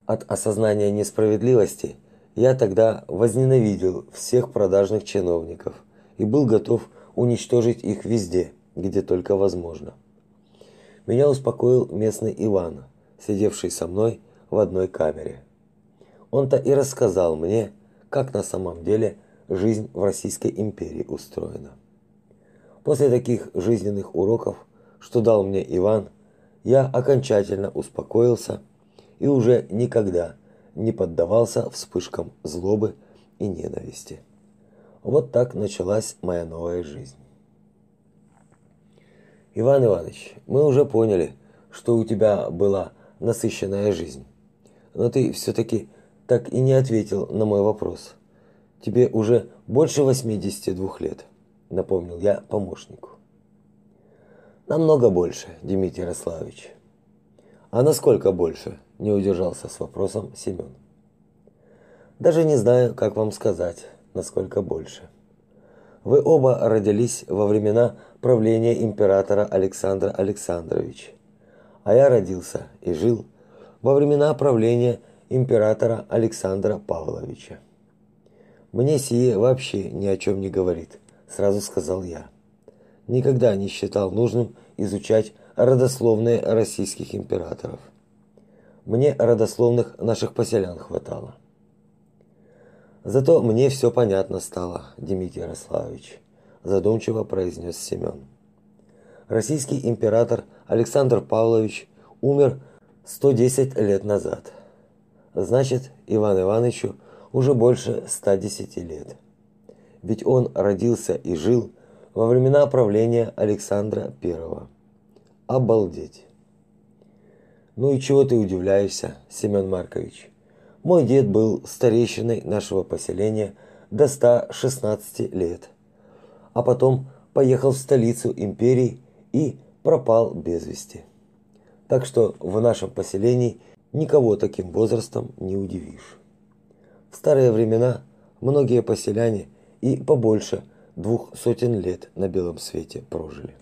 От осознания несправедливости я тогда возненавидел всех продажных чиновников и был готов уничтожить их везде, где только возможно. Меня успокоил местный Иван, сидевший со мной в одной камере. Он-то и рассказал мне, как на самом деле жизнь в Российской империи устроена. После таких жизненных уроков, что дал мне Иван, я окончательно успокоился и уже никогда не поддавался вспышкам злобы и ненависти. Вот так началась моя новая жизнь. Иван Иванович, мы уже поняли, что у тебя была насыщенная жизнь. Но ты все таки так и не ответил на мой вопрос. Тебе уже больше 82 лет, напомнил я помощнику. Намного больше, Дмитрий Ярославович. А насколько больше? Не удержался с вопросом Семен. Даже не знаю, как вам сказать, насколько больше. Вы оба родились во времена правления императора Александра Александровича. А я родился и жил во времена правления императора Александра Павловича. Мне сие вообще ни о чем не говорит, сразу сказал я. Никогда не считал нужным изучать родословные российских императоров. Мне родословных наших поселян хватало. Зато мне все понятно стало, Дмитрий Ярославович, задумчиво произнес Семен. Российский император Александр Павлович умер 110 лет назад. Значит, Иван Ивановичу уже больше 110 лет. Ведь он родился и жил во времена правления Александра I. Обалдеть. Ну и чего ты удивляешься, Семен Маркович? Мой дед был старейшиной нашего поселения до 116 лет, а потом поехал в столицу империи и пропал без вести. Так что в нашем поселении никого таким возрастом не удивишь. В старые времена многие поселяне и побольше двух сотен лет на белом свете прожили.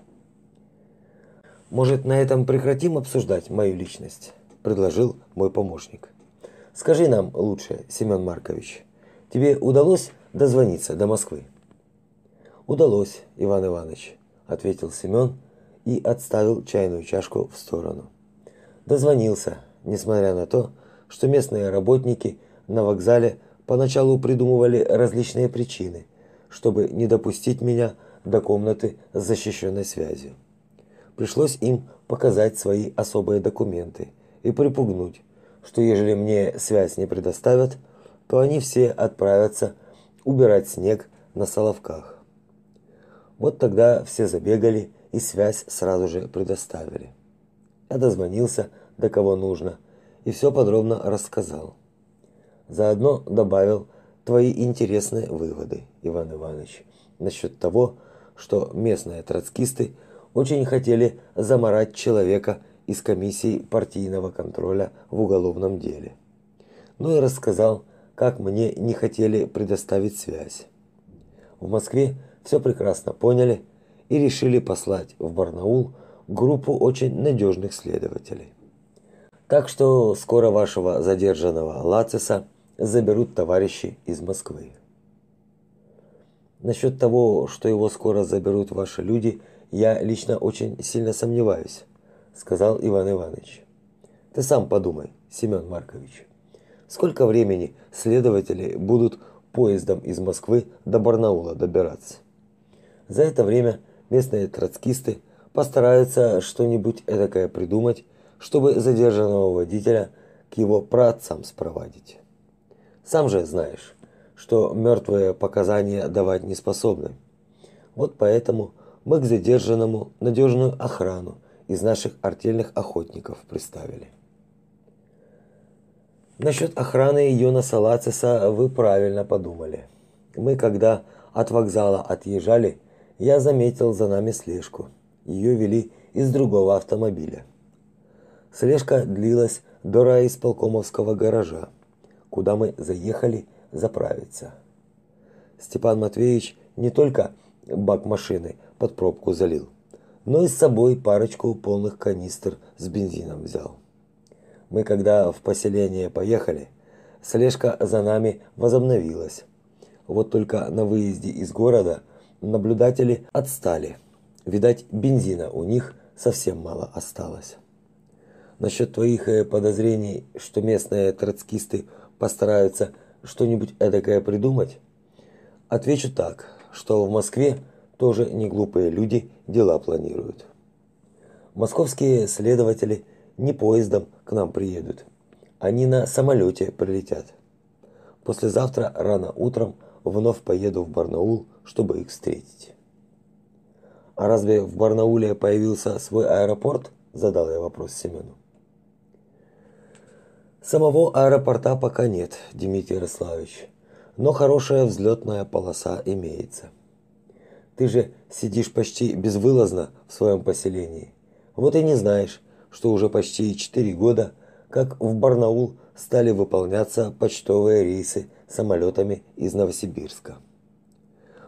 Может, на этом прекратим обсуждать мою личность, предложил мой помощник. Скажи нам лучше, Семен Маркович, тебе удалось дозвониться до Москвы? Удалось, Иван Иванович, ответил Семен и отставил чайную чашку в сторону. Дозвонился, несмотря на то, что местные работники на вокзале поначалу придумывали различные причины, чтобы не допустить меня до комнаты с защищенной связью. Пришлось им показать свои особые документы и припугнуть, что ежели мне связь не предоставят, то они все отправятся убирать снег на Соловках. Вот тогда все забегали и связь сразу же предоставили. Я дозвонился до кого нужно и все подробно рассказал. Заодно добавил твои интересные выводы, Иван Иванович, насчет того, что местные троцкисты очень хотели заморать человека из комиссии партийного контроля в уголовном деле. Ну и рассказал, как мне не хотели предоставить связь. В Москве все прекрасно поняли и решили послать в Барнаул группу очень надежных следователей. Так что скоро вашего задержанного Лациса заберут товарищи из Москвы. Насчет того, что его скоро заберут ваши люди, я лично очень сильно сомневаюсь, сказал Иван Иванович. Ты сам подумай, Семен Маркович. Сколько времени следователи будут поездом из Москвы до Барнаула добираться? За это время местные троцкисты постараются что-нибудь эдакое придумать, чтобы задержанного водителя к его праотцам спровадить. Сам же знаешь, что мертвые показания давать не способны. Вот поэтому мы к задержанному надежную охрану из наших артельных охотников приставили. Насчет охраны Йона Салациса вы правильно подумали. Мы, когда от вокзала отъезжали, я заметил за нами слежку. Ее вели из другого автомобиля. Слежка длилась до райисполкомовского гаража, куда мы заехали заправиться. Степан Матвеевич не только бак машины под пробку залил, но и с собой парочку полных канистр с бензином взял. Мы когда в поселение поехали, слежка за нами возобновилась. Вот только на выезде из города наблюдатели отстали. Видать, бензина у них совсем мало осталось. Насчет твоих э, подозрений, что местные троцкисты постараются что-нибудь эдакое придумать, отвечу так, что в Москве тоже не глупые люди дела планируют. Московские следователи не поездом к нам приедут. Они на самолете прилетят. Послезавтра рано утром вновь поеду в Барнаул, чтобы их встретить. А разве в Барнауле появился свой аэропорт? Задал я вопрос Семену. Самого аэропорта пока нет, Дмитрий Ярославович. Но хорошая взлетная полоса имеется. Ты же сидишь почти безвылазно в своем поселении. Вот и не знаешь, что уже почти 4 года, как в Барнаул стали выполняться почтовые рейсы самолетами из Новосибирска.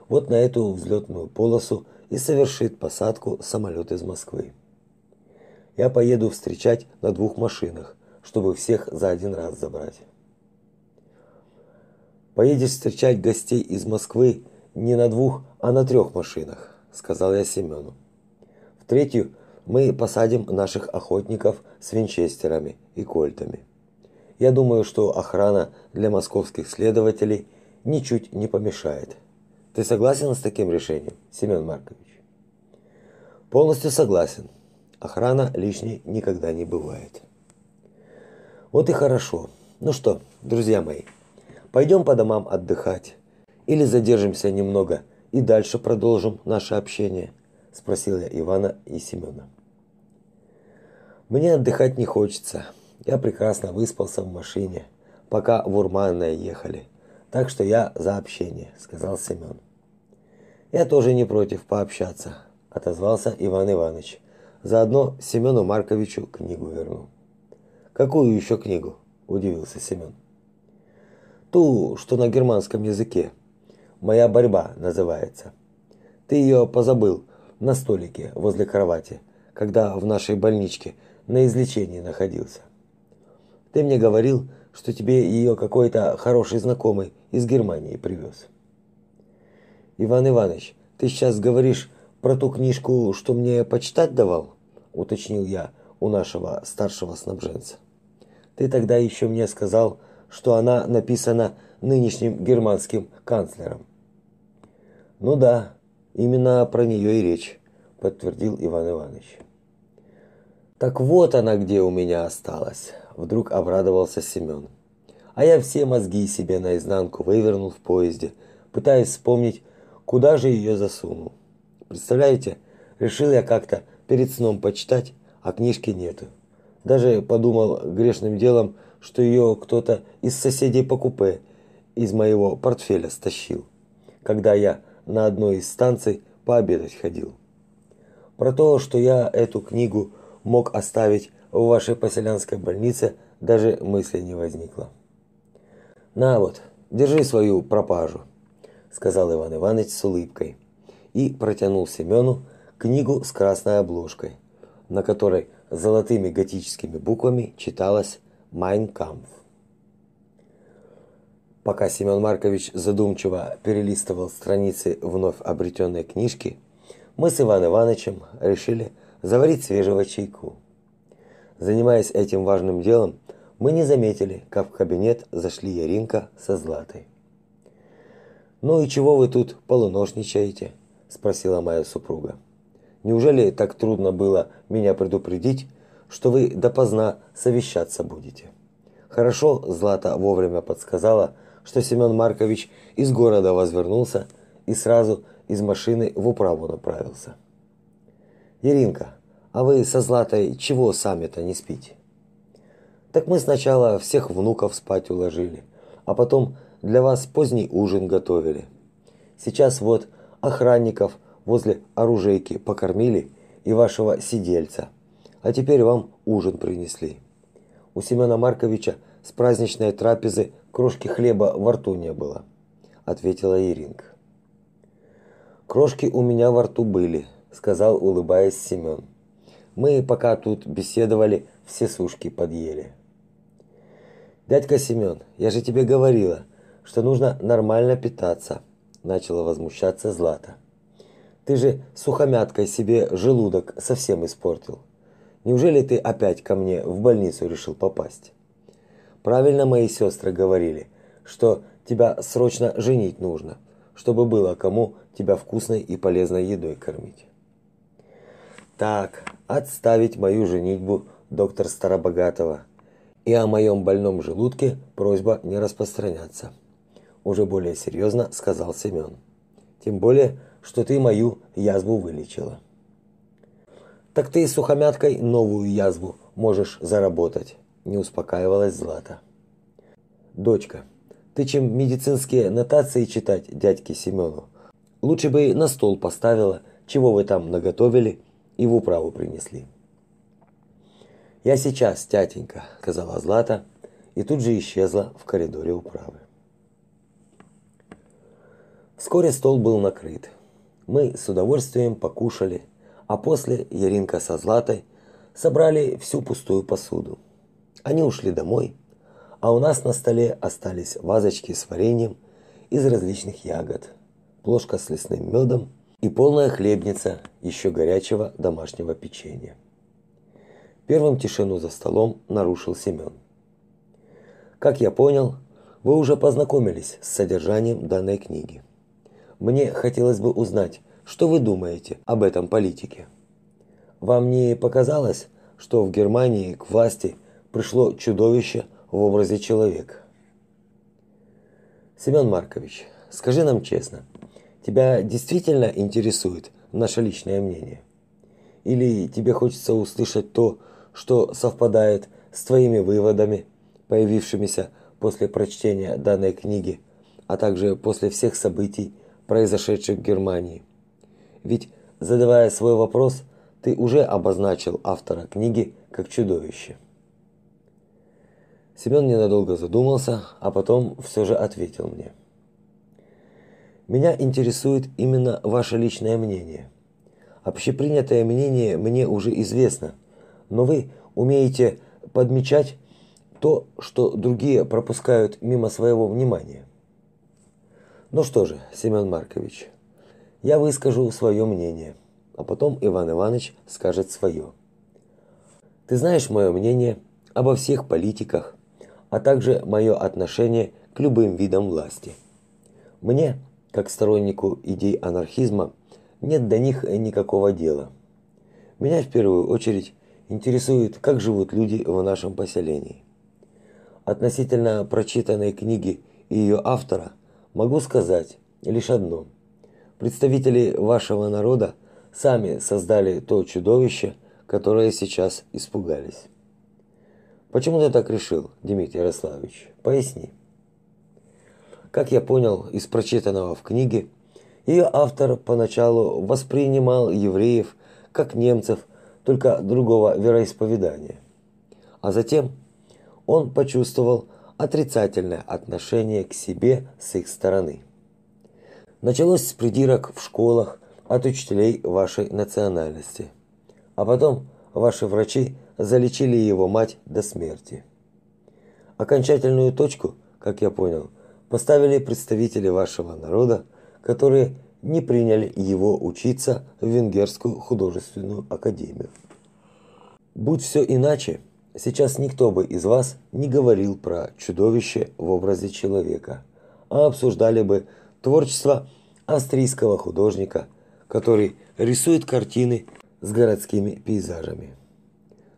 Вот на эту взлетную полосу и совершит посадку самолет из Москвы. Я поеду встречать на двух машинах, чтобы всех за один раз забрать. Поедешь встречать гостей из Москвы не на двух, а на трех машинах, сказал я Семену. В третью мы посадим наших охотников с винчестерами и кольтами. Я думаю, что охрана для московских следователей ничуть не помешает. Ты согласен с таким решением, Семен Маркович? Полностью согласен. Охрана лишней никогда не бывает. Вот и хорошо. Ну что, друзья мои, пойдем по домам отдыхать или задержимся немного и дальше продолжим наше общение, спросил я Ивана и Семена. Мне отдыхать не хочется. Я прекрасно выспался в машине, пока в Урманное ехали. Так что я за общение, сказал Семен. Я тоже не против пообщаться, отозвался Иван Иванович. Заодно Семену Марковичу книгу верну. Какую еще книгу? удивился Семен. Ту, что на германском языке. Моя борьба называется. Ты ее позабыл на столике возле кровати, когда в нашей больничке на излечении находился. Ты мне говорил, что тебе ее какой-то хороший знакомый из Германии привез. Иван Иванович, ты сейчас говоришь про ту книжку, что мне почитать давал? уточнил я у нашего старшего снабженца. Ты тогда еще мне сказал, что она написана нынешним германским канцлером. Ну да, именно про нее и речь, подтвердил Иван Иванович. Так вот она где у меня осталась, вдруг обрадовался Семен. А я все мозги себе наизнанку вывернул в поезде, пытаясь вспомнить, Куда же ее засунул? Представляете, решил я как-то перед сном почитать, а книжки нету. Даже подумал грешным делом, что ее кто-то из соседей по купе из моего портфеля стащил, когда я на одной из станций пообедать ходил. Про то, что я эту книгу мог оставить в вашей поселянской больнице, даже мысли не возникло. На вот, держи свою пропажу сказал Иван Иванович с улыбкой и протянул Семену книгу с красной обложкой, на которой золотыми готическими буквами читалось «Mein Kampf». Пока Семен Маркович задумчиво перелистывал страницы вновь обретенной книжки, мы с Иван Ивановичем решили заварить свежего чайку. Занимаясь этим важным делом, мы не заметили, как в кабинет зашли Яринка со Златой. «Ну и чего вы тут полуношничаете?» – спросила моя супруга. «Неужели так трудно было меня предупредить, что вы допоздна совещаться будете?» Хорошо Злата вовремя подсказала, что Семен Маркович из города возвернулся и сразу из машины в управу направился. «Иринка, а вы со Златой чего сами-то не спите?» «Так мы сначала всех внуков спать уложили, а потом для вас поздний ужин готовили. Сейчас вот охранников возле оружейки покормили и вашего сидельца. А теперь вам ужин принесли. У Семена Марковича с праздничной трапезы крошки хлеба во рту не было, ответила Иринка. Крошки у меня во рту были, сказал, улыбаясь Семен. Мы пока тут беседовали, все сушки подъели. Дядька Семен, я же тебе говорила, что нужно нормально питаться, начала возмущаться Злата. Ты же сухомяткой себе желудок совсем испортил. Неужели ты опять ко мне в больницу решил попасть? Правильно мои сестры говорили, что тебя срочно женить нужно, чтобы было кому тебя вкусной и полезной едой кормить. Так, отставить мою женитьбу, доктор Старобогатова. И о моем больном желудке просьба не распространяться уже более серьезно сказал Семен. Тем более, что ты мою язву вылечила. Так ты сухомяткой новую язву можешь заработать, не успокаивалась Злата. Дочка, ты чем медицинские нотации читать дядьке Семену? Лучше бы на стол поставила, чего вы там наготовили и в управу принесли. Я сейчас, тятенька, сказала Злата и тут же исчезла в коридоре управы. Вскоре стол был накрыт. Мы с удовольствием покушали, а после Яринка со Златой собрали всю пустую посуду. Они ушли домой, а у нас на столе остались вазочки с вареньем из различных ягод, плошка с лесным медом и полная хлебница еще горячего домашнего печенья. Первым тишину за столом нарушил Семен. Как я понял, вы уже познакомились с содержанием данной книги. Мне хотелось бы узнать, что вы думаете об этом политике. Вам не показалось, что в Германии к власти пришло чудовище в образе человека? Семен Маркович, скажи нам честно, тебя действительно интересует наше личное мнение? Или тебе хочется услышать то, что совпадает с твоими выводами, появившимися после прочтения данной книги, а также после всех событий, произошедших в Германии? Ведь, задавая свой вопрос, ты уже обозначил автора книги как чудовище. Семен ненадолго задумался, а потом все же ответил мне. Меня интересует именно ваше личное мнение. Общепринятое мнение мне уже известно, но вы умеете подмечать то, что другие пропускают мимо своего внимания. Ну что же, Семен Маркович, я выскажу свое мнение, а потом Иван Иванович скажет свое. Ты знаешь мое мнение обо всех политиках, а также мое отношение к любым видам власти. Мне, как стороннику идей анархизма, нет до них никакого дела. Меня в первую очередь интересует, как живут люди в нашем поселении. Относительно прочитанной книги и ее автора могу сказать лишь одно – Представители вашего народа сами создали то чудовище, которое сейчас испугались. Почему ты так решил, Дмитрий Ярославович? Поясни. Как я понял из прочитанного в книге, ее автор поначалу воспринимал евреев как немцев, только другого вероисповедания. А затем он почувствовал отрицательное отношение к себе с их стороны. Началось с придирок в школах от учителей вашей национальности. А потом ваши врачи залечили его мать до смерти. Окончательную точку, как я понял, поставили представители вашего народа, которые не приняли его учиться в Венгерскую художественную академию. Будь все иначе, сейчас никто бы из вас не говорил про чудовище в образе человека, а обсуждали бы творчество австрийского художника, который рисует картины с городскими пейзажами.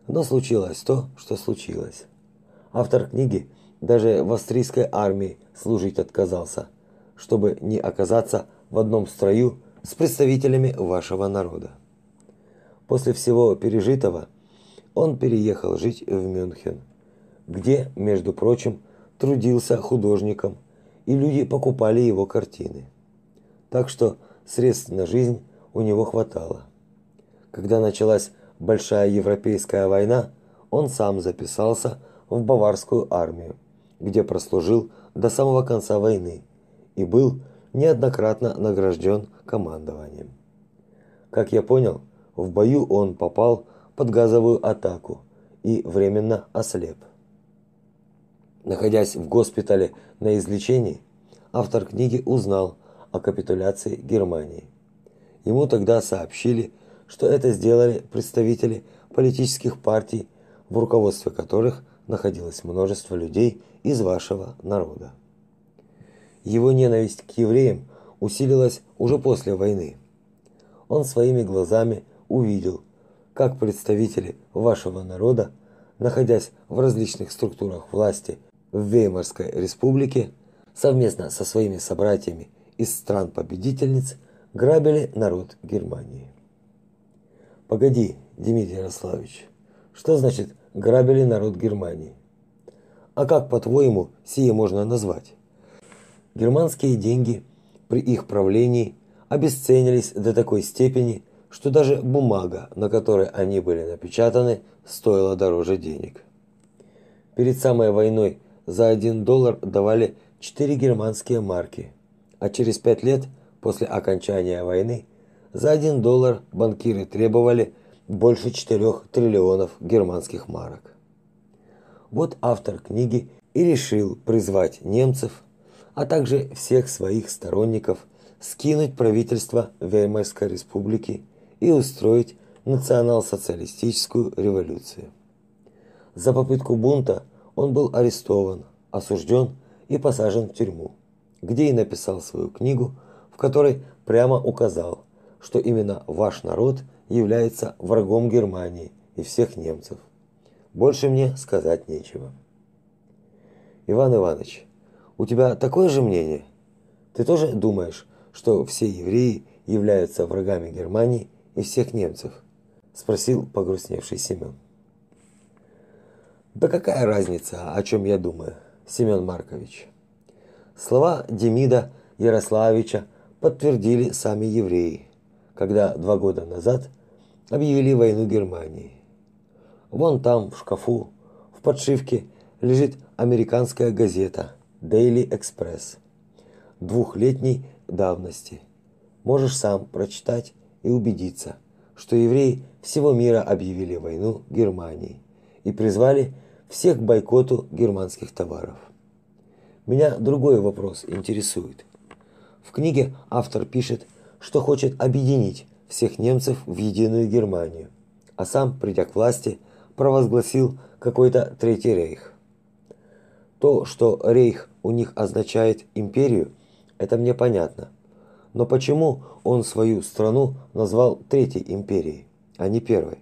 Но случилось то, что случилось. Автор книги даже в австрийской армии служить отказался, чтобы не оказаться в одном строю с представителями вашего народа. После всего пережитого он переехал жить в Мюнхен, где, между прочим, трудился художником и люди покупали его картины. Так что средств на жизнь у него хватало. Когда началась большая европейская война, он сам записался в баварскую армию, где прослужил до самого конца войны и был неоднократно награжден командованием. Как я понял, в бою он попал под газовую атаку и временно ослеп. Находясь в госпитале на излечении, автор книги узнал о капитуляции Германии. Ему тогда сообщили, что это сделали представители политических партий, в руководстве которых находилось множество людей из вашего народа. Его ненависть к евреям усилилась уже после войны. Он своими глазами увидел, как представители вашего народа, находясь в различных структурах власти в Веймарской республике, совместно со своими собратьями из стран-победительниц грабили народ Германии. Погоди, Дмитрий Ярославович, что значит грабили народ Германии? А как, по-твоему, сие можно назвать? Германские деньги при их правлении обесценились до такой степени, что даже бумага, на которой они были напечатаны, стоила дороже денег. Перед самой войной за 1 доллар давали 4 германские марки, а через 5 лет после окончания войны за 1 доллар банкиры требовали больше 4 триллионов германских марок. Вот автор книги и решил призвать немцев, а также всех своих сторонников скинуть правительство Веймарской республики и устроить национал-социалистическую революцию. За попытку бунта он был арестован, осужден и посажен в тюрьму, где и написал свою книгу, в которой прямо указал, что именно ваш народ является врагом Германии и всех немцев. Больше мне сказать нечего. Иван Иванович, у тебя такое же мнение? Ты тоже думаешь, что все евреи являются врагами Германии и всех немцев? спросил погрустневший Семен. Да какая разница, о чем я думаю, Семен Маркович? Слова Демида Ярославича подтвердили сами евреи, когда два года назад объявили войну Германии. Вон там, в шкафу, в подшивке, лежит американская газета Daily Express двухлетней давности. Можешь сам прочитать и убедиться, что евреи всего мира объявили войну Германии и призвали всех к бойкоту германских товаров. Меня другой вопрос интересует. В книге автор пишет, что хочет объединить всех немцев в единую Германию, а сам, придя к власти, провозгласил какой-то Третий рейх. То, что рейх у них означает империю, это мне понятно. Но почему он свою страну назвал Третьей империей, а не Первой?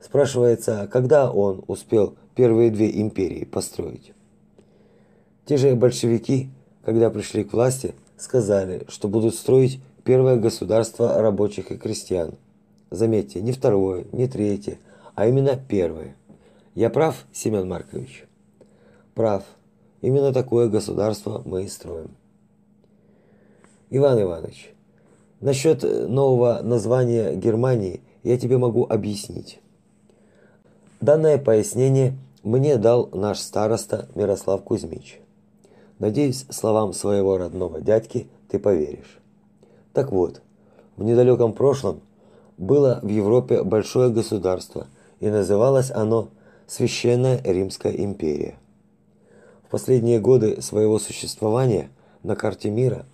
Спрашивается, когда он успел первые две империи построить? Те же большевики, когда пришли к власти, сказали, что будут строить первое государство рабочих и крестьян. Заметьте, не второе, не третье, а именно первое. Я прав, Семен Маркович? Прав. Именно такое государство мы и строим. Иван Иванович, насчет нового названия Германии я тебе могу объяснить. Данное пояснение мне дал наш староста Мирослав Кузьмич. Надеюсь, словам своего родного дядьки ты поверишь. Так вот, в недалеком прошлом было в Европе большое государство, и называлось оно Священная Римская империя. В последние годы своего существования на карте мира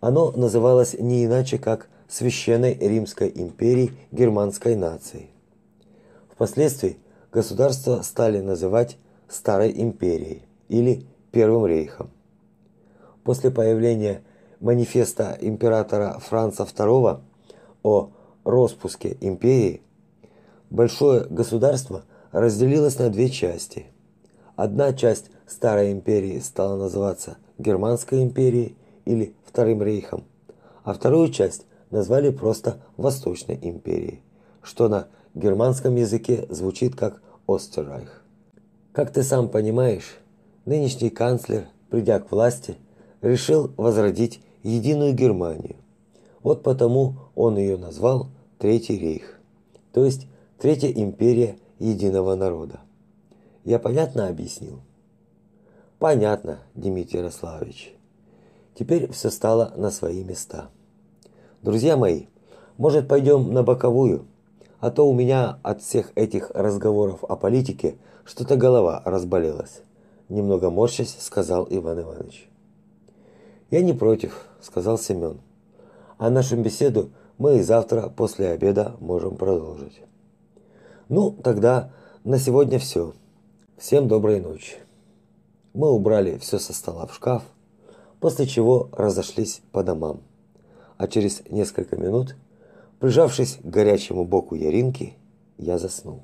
оно называлось не иначе как Священной Римской империей германской нации. Впоследствии государство стали называть Старой империей или Первым рейхом. После появления манифеста императора Франца II о распуске империи, большое государство разделилось на две части. Одна часть старой империи стала называться Германской империей или Вторым рейхом, а вторую часть назвали просто Восточной империей, что на германском языке звучит как Остеррайх. Как ты сам понимаешь, нынешний канцлер, придя к власти, решил возродить единую Германию. Вот потому он ее назвал Третий рейх, то есть Третья империя единого народа. Я понятно объяснил? Понятно, Дмитрий Ярославович. Теперь все стало на свои места. Друзья мои, может, пойдем на боковую, а то у меня от всех этих разговоров о политике что-то голова разболелась, немного морщась, сказал Иван Иванович. Я не против, сказал Семен. А нашу беседу мы и завтра после обеда можем продолжить. Ну, тогда на сегодня все. Всем доброй ночи. Мы убрали все со стола в шкаф, после чего разошлись по домам. А через несколько минут, прижавшись к горячему боку Яринки, я заснул.